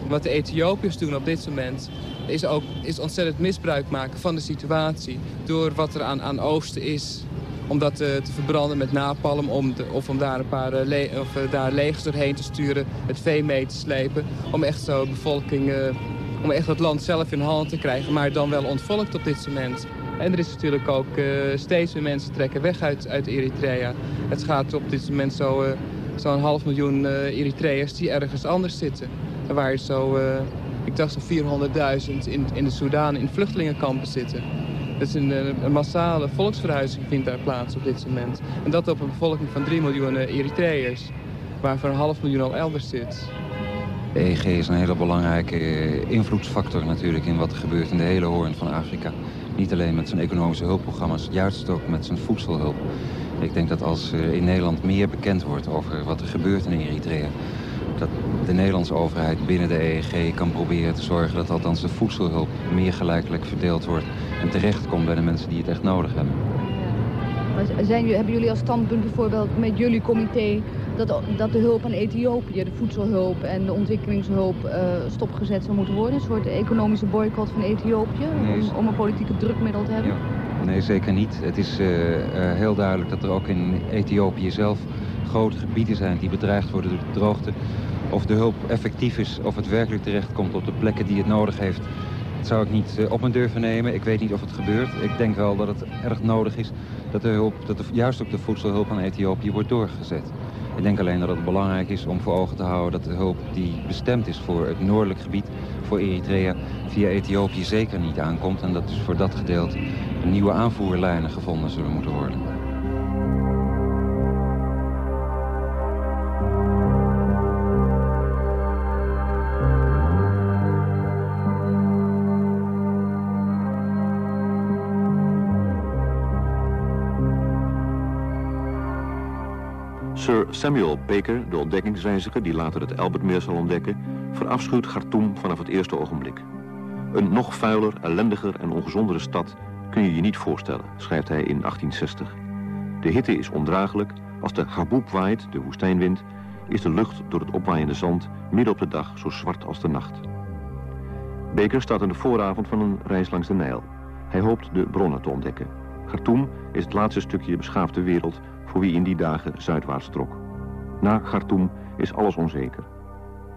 Speaker 13: wat de Ethiopiërs doen op dit moment is ook is ontzettend misbruik maken van de situatie. Door wat er aan, aan oosten is. Om dat uh, te verbranden met napalm om of om daar een paar uh, le of, uh, daar legers doorheen te sturen. Het vee mee te slepen. Om echt zo bevolking, om echt het land zelf in handen te krijgen. Maar dan wel ontvolkt op dit moment. En er is natuurlijk ook steeds meer mensen trekken weg uit, uit Eritrea. Het gaat op dit moment zo zo'n half miljoen uh, Eritreërs die ergens anders zitten. Er waren zo, uh, ik dacht zo'n 400.000 in, in de Soedan in vluchtelingenkampen zitten. Dus een, een, massale volksverhuizing vindt daar plaats op dit moment. En dat op een bevolking van 3 miljoen Eritreërs, waarvan een half miljoen al elders zit.
Speaker 10: De EG is een hele belangrijke invloedsfactor natuurlijk in wat er gebeurt in de hele hoorn van Afrika. Niet alleen met zijn economische hulpprogramma's, juist ook met zijn voedselhulp. Ik denk dat als in Nederland meer bekend wordt over wat er gebeurt in Eritrea...
Speaker 1: dat de Nederlandse overheid binnen de EEG kan proberen te zorgen dat althans de voedselhulp meer gelijkelijk verdeeld wordt en terechtkomt bij de mensen die het echt nodig hebben.
Speaker 9: Maar zijn, hebben jullie als standpunt bijvoorbeeld met jullie comité dat, dat de hulp aan Ethiopië, de voedselhulp en de ontwikkelingshulp uh, stopgezet zou moeten worden? Een soort economische boycott van Ethiopië om, om, een politieke drukmiddel te hebben?
Speaker 1: Nee, zeker niet. Het is uh, uh, heel duidelijk dat er ook in Ethiopië zelf grote gebieden zijn die bedreigd worden door de droogte. Of de hulp effectief is, of het werkelijk terechtkomt op de plekken die het nodig heeft, dat zou ik niet op me durven nemen. Ik weet niet of het gebeurt. Ik denk wel dat het erg nodig is dat, de hulp, dat de, juist ook de voedselhulp aan Ethiopië wordt doorgezet. Ik denk alleen dat het belangrijk is om voor ogen te houden dat de hulp die bestemd is voor het noordelijk gebied, voor Eritrea, via Ethiopië zeker niet aankomt. En dat dus voor dat gedeelte nieuwe aanvoerlijnen gevonden zullen moeten worden.
Speaker 5: Sir Samuel Baker, de ontdekkingsreiziger die later het Albertmeer zal ontdekken, verafschuwt Khartoum vanaf het eerste ogenblik. Een nog vuiler, ellendiger en ongezondere stad kun je je niet voorstellen, schrijft hij in 1860. De hitte is ondraaglijk. Als de haboub waait, de woestijnwind, is de lucht door het opwaaiende zand midden op de dag zo zwart als de nacht. Baker staat in de vooravond van een reis langs de Nijl. Hij hoopt de bronnen te ontdekken. Khartoum is het laatste stukje beschaafde wereld voor wie in die dagen zuidwaarts trok. Na Khartoum is alles onzeker.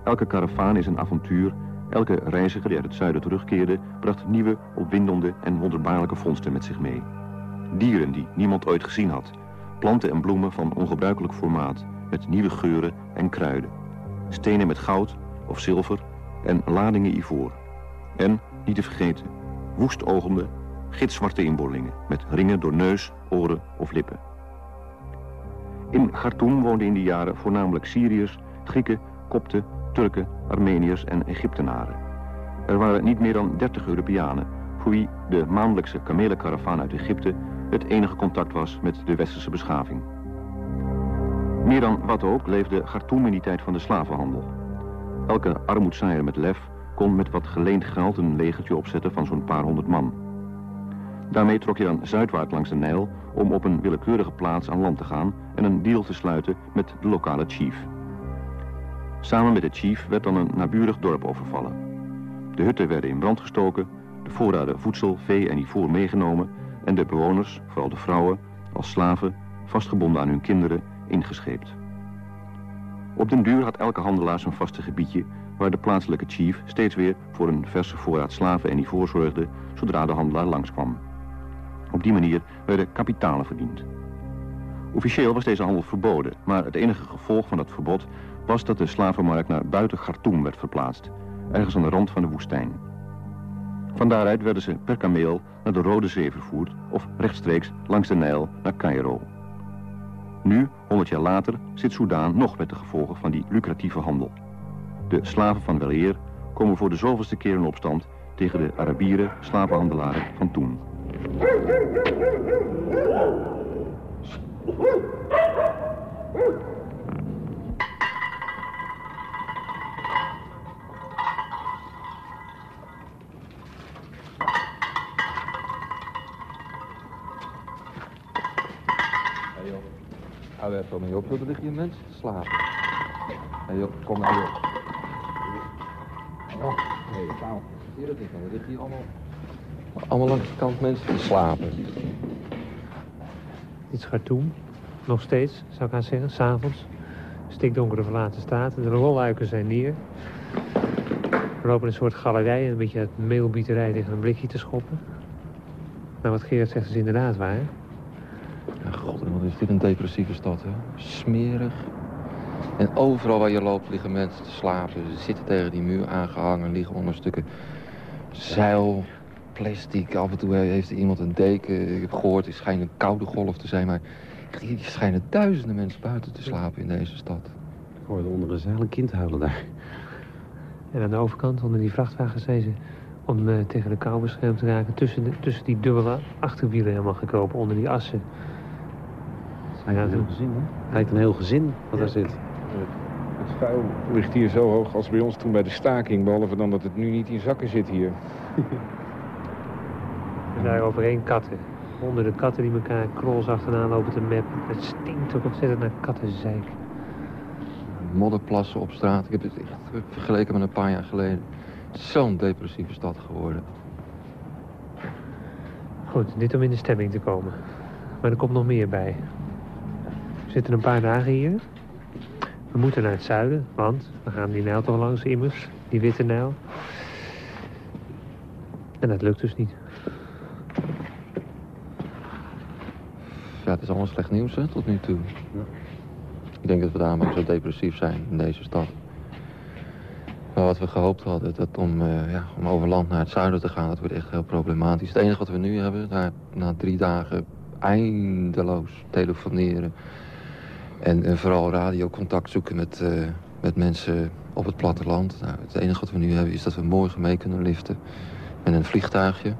Speaker 5: Elke karavaan is een avontuur. Elke reiziger die uit het zuiden terugkeerde... bracht nieuwe, opwindende en wonderbaarlijke vondsten met zich mee. Dieren die niemand ooit gezien had. Planten en bloemen van ongebruikelijk formaat... met nieuwe geuren en kruiden. Stenen met goud of zilver en ladingen ivoor. En, niet te vergeten, woestogende, gitzwarte inboorlingen... met ringen door neus, oren of lippen. In Khartoum woonden in die jaren voornamelijk Syriërs, Grieken, Kopten, Turken, Armeniërs en Egyptenaren. Er waren niet meer dan 30 Europeanen, voor wie de maandelijkse kamelenkaravaan uit Egypte het enige contact was met de westerse beschaving. Meer dan wat ook leefde Khartoum in die tijd van de slavenhandel. Elke armoedzaaier met lef kon met wat geleend geld een legertje opzetten van zo'n paar honderd man. Daarmee trok je dan zuidwaarts langs de Nijl om op een willekeurige plaats aan land te gaan en een deal te sluiten met de lokale chief. Samen met de chief werd dan een naburig dorp overvallen. De hutten werden in brand gestoken, de voorraden voedsel, vee en ivoor meegenomen en de bewoners, vooral de vrouwen, als slaven, vastgebonden aan hun kinderen, ingescheept. Op den duur had elke handelaar zijn vaste gebiedje waar de plaatselijke chief steeds weer voor een verse voorraad slaven en ivoor zorgde zodra de handelaar langskwam. Op die manier werden kapitalen verdiend. Officieel was deze handel verboden, maar het enige gevolg van dat verbod was dat de slavenmarkt naar buiten Khartoum werd verplaatst, ergens aan de rand van de woestijn. Van daaruit werden ze per kameel naar de Rode Zee vervoerd of rechtstreeks langs de Nijl naar Cairo. Nu, 100 jaar later, zit Soudaan nog met de gevolgen van die lucratieve handel. De slaven van weleer komen voor de zoveelste keer in opstand tegen de Arabieren, slavenhandelaren van toen.
Speaker 10: Hou even mee op, er liggen hier mensen te slapen. Hé joh, kom nou joh. Oh, nee, pauw. Je dat? Er hier allemaal... Allemaal langs de kant mensen te slapen.
Speaker 6: Dit is Khartoum. Nog steeds, zou ik aan zeggen, s'avonds. Stikdonkere verlaten straat. De rolluiken zijn neer. We lopen een soort galerij, een beetje het meelbieterij tegen een blikje te schoppen. Maar wat Gerard zegt is inderdaad waar.
Speaker 10: Ja, god, wat is dit een depressieve stad, hè? Smerig. En overal waar je loopt liggen mensen te slapen. Ze zitten tegen die muur aangehangen, liggen onder stukken zeil, plastic. Af en toe heeft iemand een deken. Ik heb gehoord, het schijnt een koude golf te zijn, maar er schijnen duizenden mensen buiten te slapen in deze stad.
Speaker 11: Ik hoorde onder een zeil een kind huilen daar.
Speaker 6: En aan de overkant, onder die vrachtwagens, zijn ze om uh, tegen de kou beschermd te raken... tussen, de, tussen die dubbele achterwielen helemaal gekropen, onder die assen.
Speaker 11: Het lijkt een heel gezin, hè? Het lijkt een heel gezin wat daar zit.
Speaker 7: Het vuil ligt hier zo hoog als bij ons toen bij de staking. Behalve dan dat het nu niet in zakken zit hier. <laughs>
Speaker 6: En daar overheen katten. Honderden katten die elkaar krols achterna lopen te map. Het stinkt ook ontzettend naar kattenzeik.
Speaker 10: Modderplassen op straat. Ik heb het echt vergeleken met een paar jaar geleden. Zo'n depressieve stad geworden.
Speaker 6: Goed, dit om in de stemming te komen. Maar er komt nog meer bij. We zitten een paar dagen hier. We moeten naar het zuiden, want we gaan die Nijl toch langs immers. Die witte Nijl. En dat lukt dus niet.
Speaker 10: Ja, het is allemaal slecht nieuws hè, tot nu toe. Ik denk dat we daarom ook zo depressief zijn in deze stad. Maar wat we gehoopt hadden, dat om, eh, ja, om over land naar het zuiden te gaan, dat wordt echt heel problematisch. Het enige wat we nu hebben, na, na drie dagen eindeloos telefoneren. En, en vooral radiocontact zoeken met, eh, met mensen op het platteland. Nou, het enige wat we nu hebben is dat we morgen mee kunnen liften met een vliegtuigje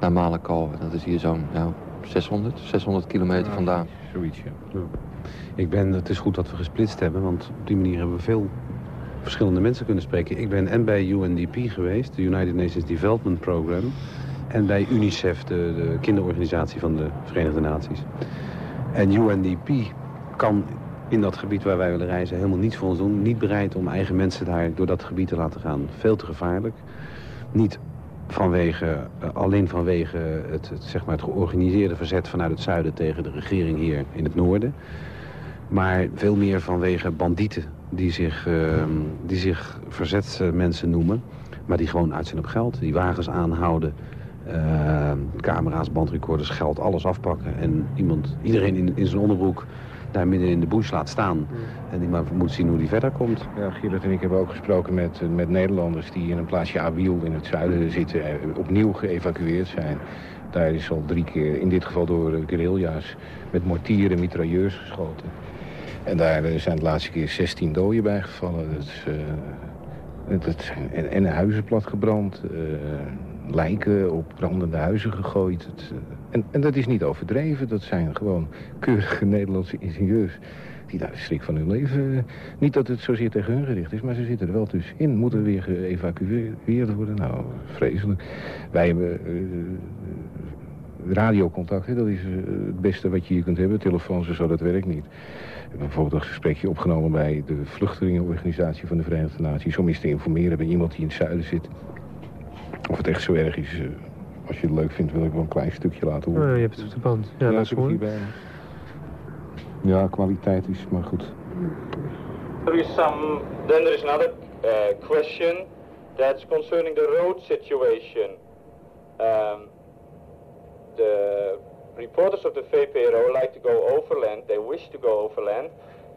Speaker 10: naar Malakal. Dat is hier zo'n nou, 600, 600 kilometer vandaan.
Speaker 7: Zoiets, ja.
Speaker 11: Ik ben, het is goed dat we gesplitst hebben, want op die manier hebben we veel verschillende mensen kunnen spreken. Ik ben en bij UNDP geweest, de United Nations Development Program... en bij UNICEF, de, de kinderorganisatie van de Verenigde Naties. En UNDP kan in dat gebied waar wij willen reizen helemaal niets voor ons doen. Niet bereid om eigen mensen daar door dat gebied te laten gaan. Veel te gevaarlijk. Niet vanwege, eh, alleen vanwege het, zeg maar het georganiseerde verzet vanuit het zuiden tegen de regering hier in het noorden. Maar veel meer vanwege bandieten die zich, uh, die zich verzetsmensen noemen. Maar die gewoon uit zijn op geld. Die wagens aanhouden, uh, camera's, bandrecorders, geld, alles afpakken. En iemand, iedereen in, in zijn onderbroek daar midden in de bush laat staan. En die maar moet zien hoe die verder komt.
Speaker 7: Ja, Gerard en ik hebben ook gesproken met, eh, met Nederlanders die in een plaatsje Abiel in het zuiden zitten. en opnieuw geëvacueerd zijn. Daar is al drie keer, in dit geval door de guerrilla's, met mortieren, mitrailleurs geschoten. En daar eh, zijn de laatste keer 16 doden bijgevallen. Dat zijn, en, en huizen platgebrand, uh, lijken op brandende huizen gegooid. Het, en, en dat is niet overdreven, dat zijn gewoon keurige Nederlandse ingenieurs... die daar de schrik van hun leven... Niet dat het zozeer tegen hun gericht is, maar ze zitten er wel tussenin. Moeten weer geëvacueerd worden? Nou, vreselijk. Wij hebben radiocontact, hè, dat is het beste wat je hier kunt hebben. Telefoons zo, dat werkt niet. Bijvoorbeeld een gesprekje opgenomen bij de vluchtelingenorganisatie van de Verenigde Naties... om eens te informeren bij iemand die in het zuiden zit. Of het echt zo erg is. Als je het leuk vindt, wil ik wel een klein stukje laten horen.
Speaker 6: Oh, je hebt het op de band. Ja,
Speaker 7: ja
Speaker 6: laat
Speaker 7: ik hierbij. Ja, kwaliteit is, maar goed.
Speaker 14: There is some, then there is another uh, question that's concerning the road situation. Um, the reporters of the VPRO like to go overland. They wish to go overland.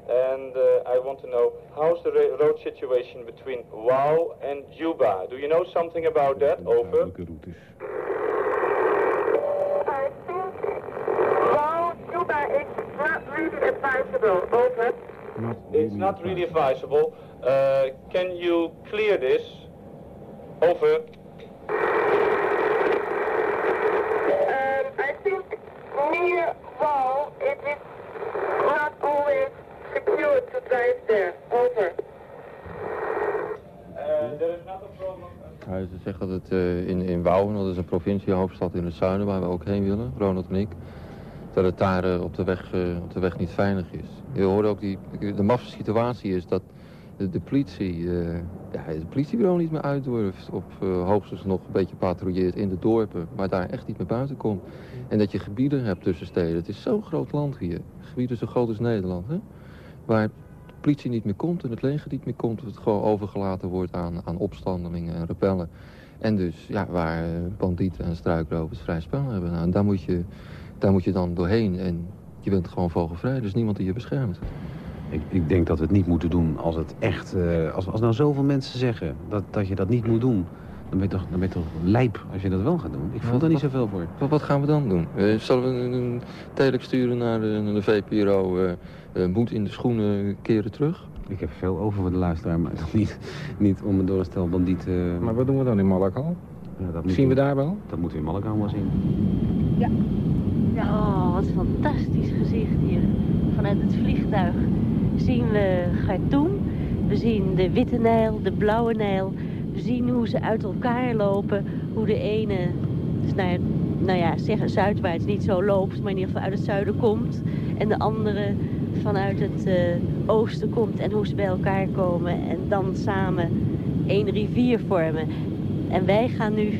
Speaker 14: And uh, I want to know, how's the road situation between Wau and Juba? Do you know something about that? Over.
Speaker 15: I think Wau, Juba is not really advisable. Over.
Speaker 14: Not really it's not really advisable. Uh, can you clear this? Over.
Speaker 15: Um, I think near wall, it is not always secure to drive there. Over.
Speaker 10: Hij zegt dat het uh, in, in Wouwen, dat is een provinciehoofdstad in het zuiden waar we ook heen willen, Ronald en ik, dat het daar uh, op, de weg, op de weg niet veilig is. Je hoorde ook, die, de maffe situatie is dat de, de politie, ja, het politiebureau niet meer uitdurft, op hoogstens nog een beetje patrouilleert in de dorpen, maar daar echt niet meer buiten komt. En dat je gebieden hebt tussen steden. Het is zo'n groot land hier. Gebieden zo groot als Nederland. Hè? Waar de politie niet meer komt en het leger niet meer komt. Het gewoon overgelaten wordt aan, aan opstandelingen en rebellen. En dus ja, waar bandieten en struikrovers vrij spel hebben. Nou, daar, moet je, daar moet je dan doorheen. En je bent gewoon vogelvrij. Er is niemand die je beschermt.
Speaker 11: Ik, ik denk dat we het niet moeten doen als het echt... Uh, als, als nou zoveel mensen zeggen dat, dat je dat niet moet doen... Dan ben, je toch, dan ben je toch lijp als je dat wel gaat doen. Ik voel daar niet zoveel voor.
Speaker 10: Wat, wat gaan we dan doen? Uh, zullen we een, een telex sturen naar de, naar de VPRO? Uh, uh, moed in de schoenen keren terug?
Speaker 11: Ik heb veel over voor de luisteraar, maar niet, niet om het door een stel bandieten...
Speaker 7: Maar wat doen we dan in Malakal?
Speaker 11: Ja, dat
Speaker 7: zien we daar wel?
Speaker 11: Dat moeten we in Malakal wel zien.
Speaker 8: Ja. ja. Oh, wat een fantastisch gezicht hier. Vanuit het vliegtuig zien we Khartoum We zien de witte Nijl, de blauwe Nijl. We zien hoe ze uit elkaar lopen. Hoe de ene dus naar, nou ja, zeggen zuidwaarts niet zo loopt, maar in ieder geval uit het zuiden komt. En de andere vanuit het uh, oosten komt en hoe ze bij elkaar komen. En dan samen één rivier vormen. En wij gaan nu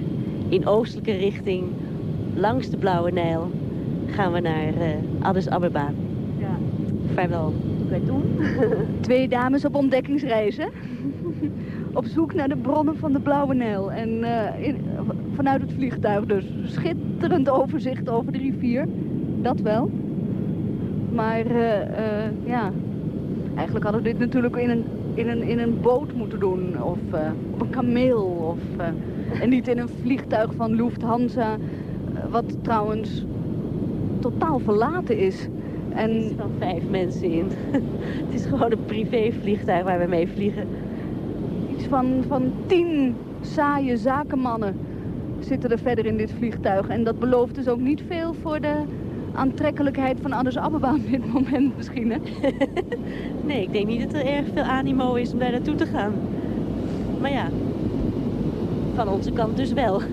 Speaker 8: in oostelijke richting langs de Blauwe Nijl gaan we naar uh, Addis Ababa. Ja. Vaarwel.
Speaker 9: Wij doen. <laughs> Twee dames op ontdekkingsreizen. <laughs> op zoek naar de bronnen van de Blauwe Nijl. En uh, in, vanuit het vliegtuig dus. Schitterend overzicht over de rivier. Dat wel. Maar uh, ja, eigenlijk hadden we dit natuurlijk in een, in een, in een boot moeten doen. Of op een kameel. Of, en niet in een vliegtuig van Lufthansa. wat trouwens totaal verlaten is.
Speaker 8: En... Er zitten vijf mensen in. <laughs> het is gewoon een privévliegtuig waar we mee vliegen.
Speaker 9: Iets van, van tien saaie zakenmannen zitten er verder in dit vliegtuig. En dat belooft dus ook niet veel voor de aantrekkelijkheid van Addis Ababa op dit moment misschien, hè? <laughs>
Speaker 8: nee, ik denk niet dat er erg veel animo is om daar naartoe te gaan. Maar ja, van onze kant dus wel. <laughs>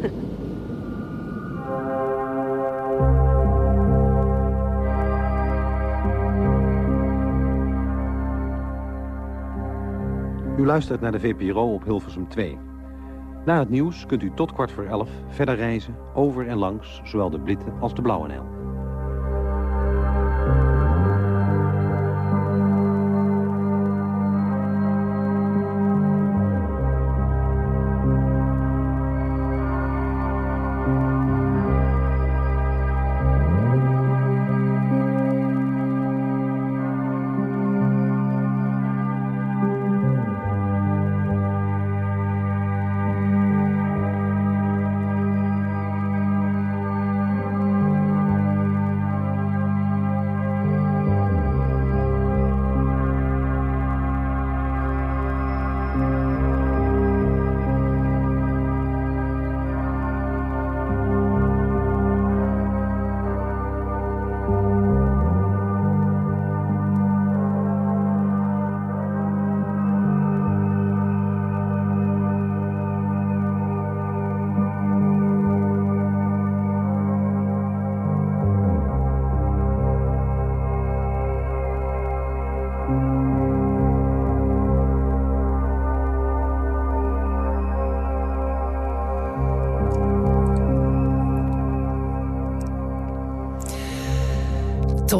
Speaker 11: U luistert naar de VPRO op Hilversum 2. Na het nieuws kunt u tot kwart voor elf verder reizen over en langs zowel de Blitte als de Blauwe Nijl.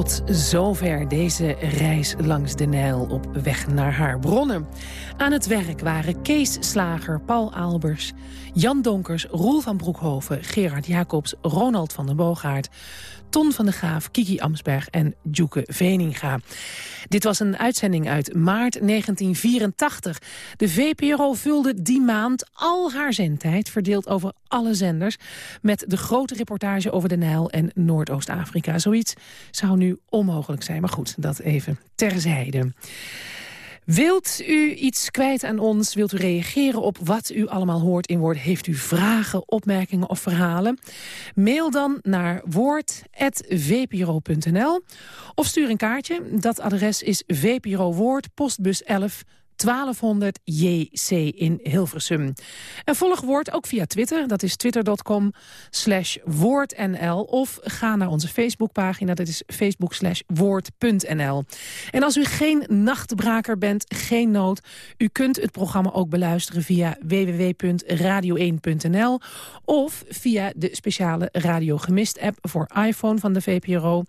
Speaker 3: Tot zover deze reis langs de Nijl op weg naar haar bronnen. Aan het werk waren Kees Slager, Paul Albers, Jan Donkers, Roel van Broekhoven, Gerard Jacobs, Ronald van den Boogaard, Ton van de Graaf, Kiki Amsberg en Djoeke Veninga. Dit was een uitzending uit maart 1984. De VPRO vulde die maand al haar zendtijd, verdeeld over alle zenders... met de grote reportage over de Nijl en Noordoost-Afrika. Zoiets zou nu onmogelijk zijn, maar goed, dat even terzijde. Wilt u iets kwijt aan ons? Wilt u reageren op wat u allemaal hoort in Woord? Heeft u vragen, opmerkingen of verhalen? Mail dan naar woord.vpro.nl of stuur een kaartje. Dat adres is VPRO Woord, postbus 11 1200 JC in Hilversum. En volg Woord ook via Twitter. Dat is twitter.com slash woordnl. Of ga naar onze Facebookpagina. Dat is facebook slash woord.nl. En als u geen nachtbraker bent, geen nood. U kunt het programma ook beluisteren via www.radio1.nl. Of via de speciale Radio Gemist app voor iPhone van de VPRO.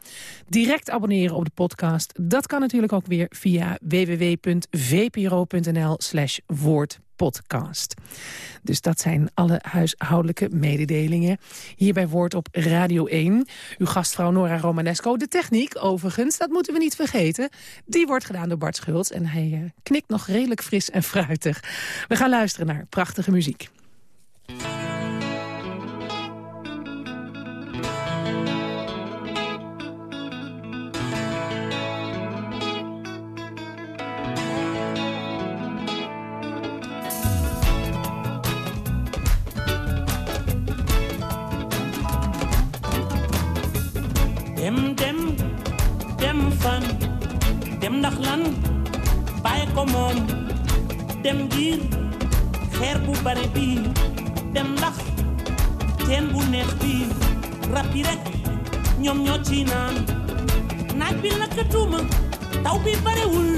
Speaker 3: Direct abonneren op de podcast. Dat kan natuurlijk ook weer via www.vpro vpro.nl slash woordpodcast. Dus dat zijn alle huishoudelijke mededelingen. Hier bij Woord op Radio 1. Uw gastvrouw Nora Romanesco. De techniek, overigens, dat moeten we niet vergeten. Die wordt gedaan door Bart Schultz. En hij uh, knikt nog redelijk fris en fruitig. We gaan luisteren naar prachtige muziek.
Speaker 16: Dem dem dem fan dem ndax lan bàyyi dem ngir xeer bu bare bi dem ndax teen bu neex bi rab yi rek ñoom ñoo ci naan naaj bi lakkatuma taw bi barewul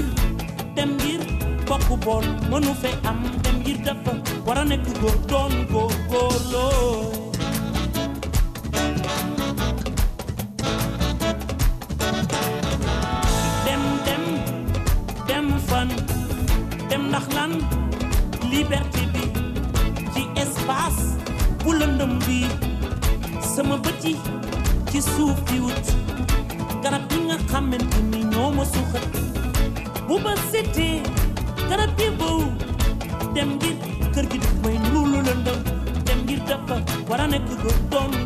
Speaker 16: dem ngir bokk bool mënu fe am. Dem ngir dafa war a nekk góor doon góor góorloo liberté bi ci espace bu lëndëm bi. Sama bët ci suuf di wut garab yi nga xamante ni ñoo ma bu ba setee garab yi bow dem ngir kër gi may luulu lëndëm dem ngir dafa war a nekk doon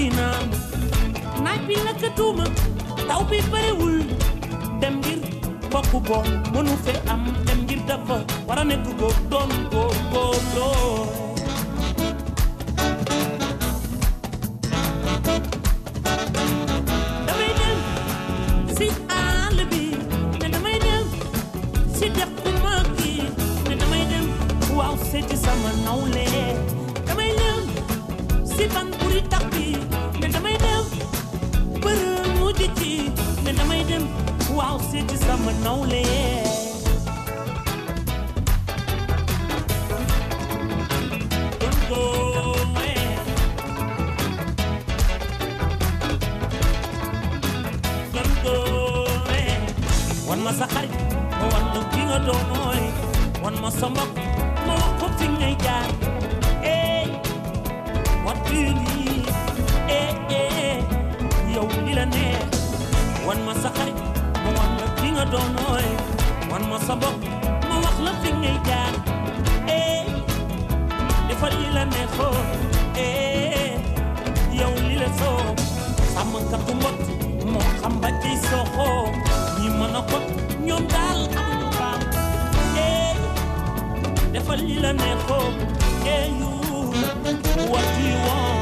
Speaker 16: ci naan naaj bi lakkatuma taw bi barewul dem ngir bokk bool mënu fe am. Dem ngir dafa war a nekk góor doon góor सिज समनौले। wonma sa harit mo wonno kiŋo dow mooy wonmo sombok mo wonko tiŋŋey jaar e wattini e e yow lila ne wonma sa harit nga wan ma sa mbokk ma wax la fi ngay jaar defal li la neexoo yow li la soo moo xam ba ñi mën a ñoom daal amuñu defal li la neexoo what do you want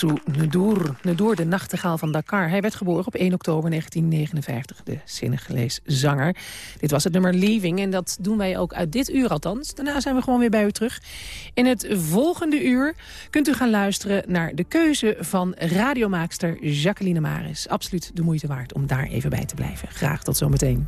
Speaker 3: Youssou Ndour. De nachtegaal van Dakar. Hij werd geboren op 1 oktober 1959, de Senegalees zanger. Dit was het nummer Leaving en dat doen wij ook uit dit uur althans. Daarna zijn we gewoon weer bij u terug. In het volgende uur kunt u gaan luisteren naar de keuze van radiomaakster Jacqueline Maris. Absoluut de moeite waard om daar even bij te blijven. Graag tot zometeen.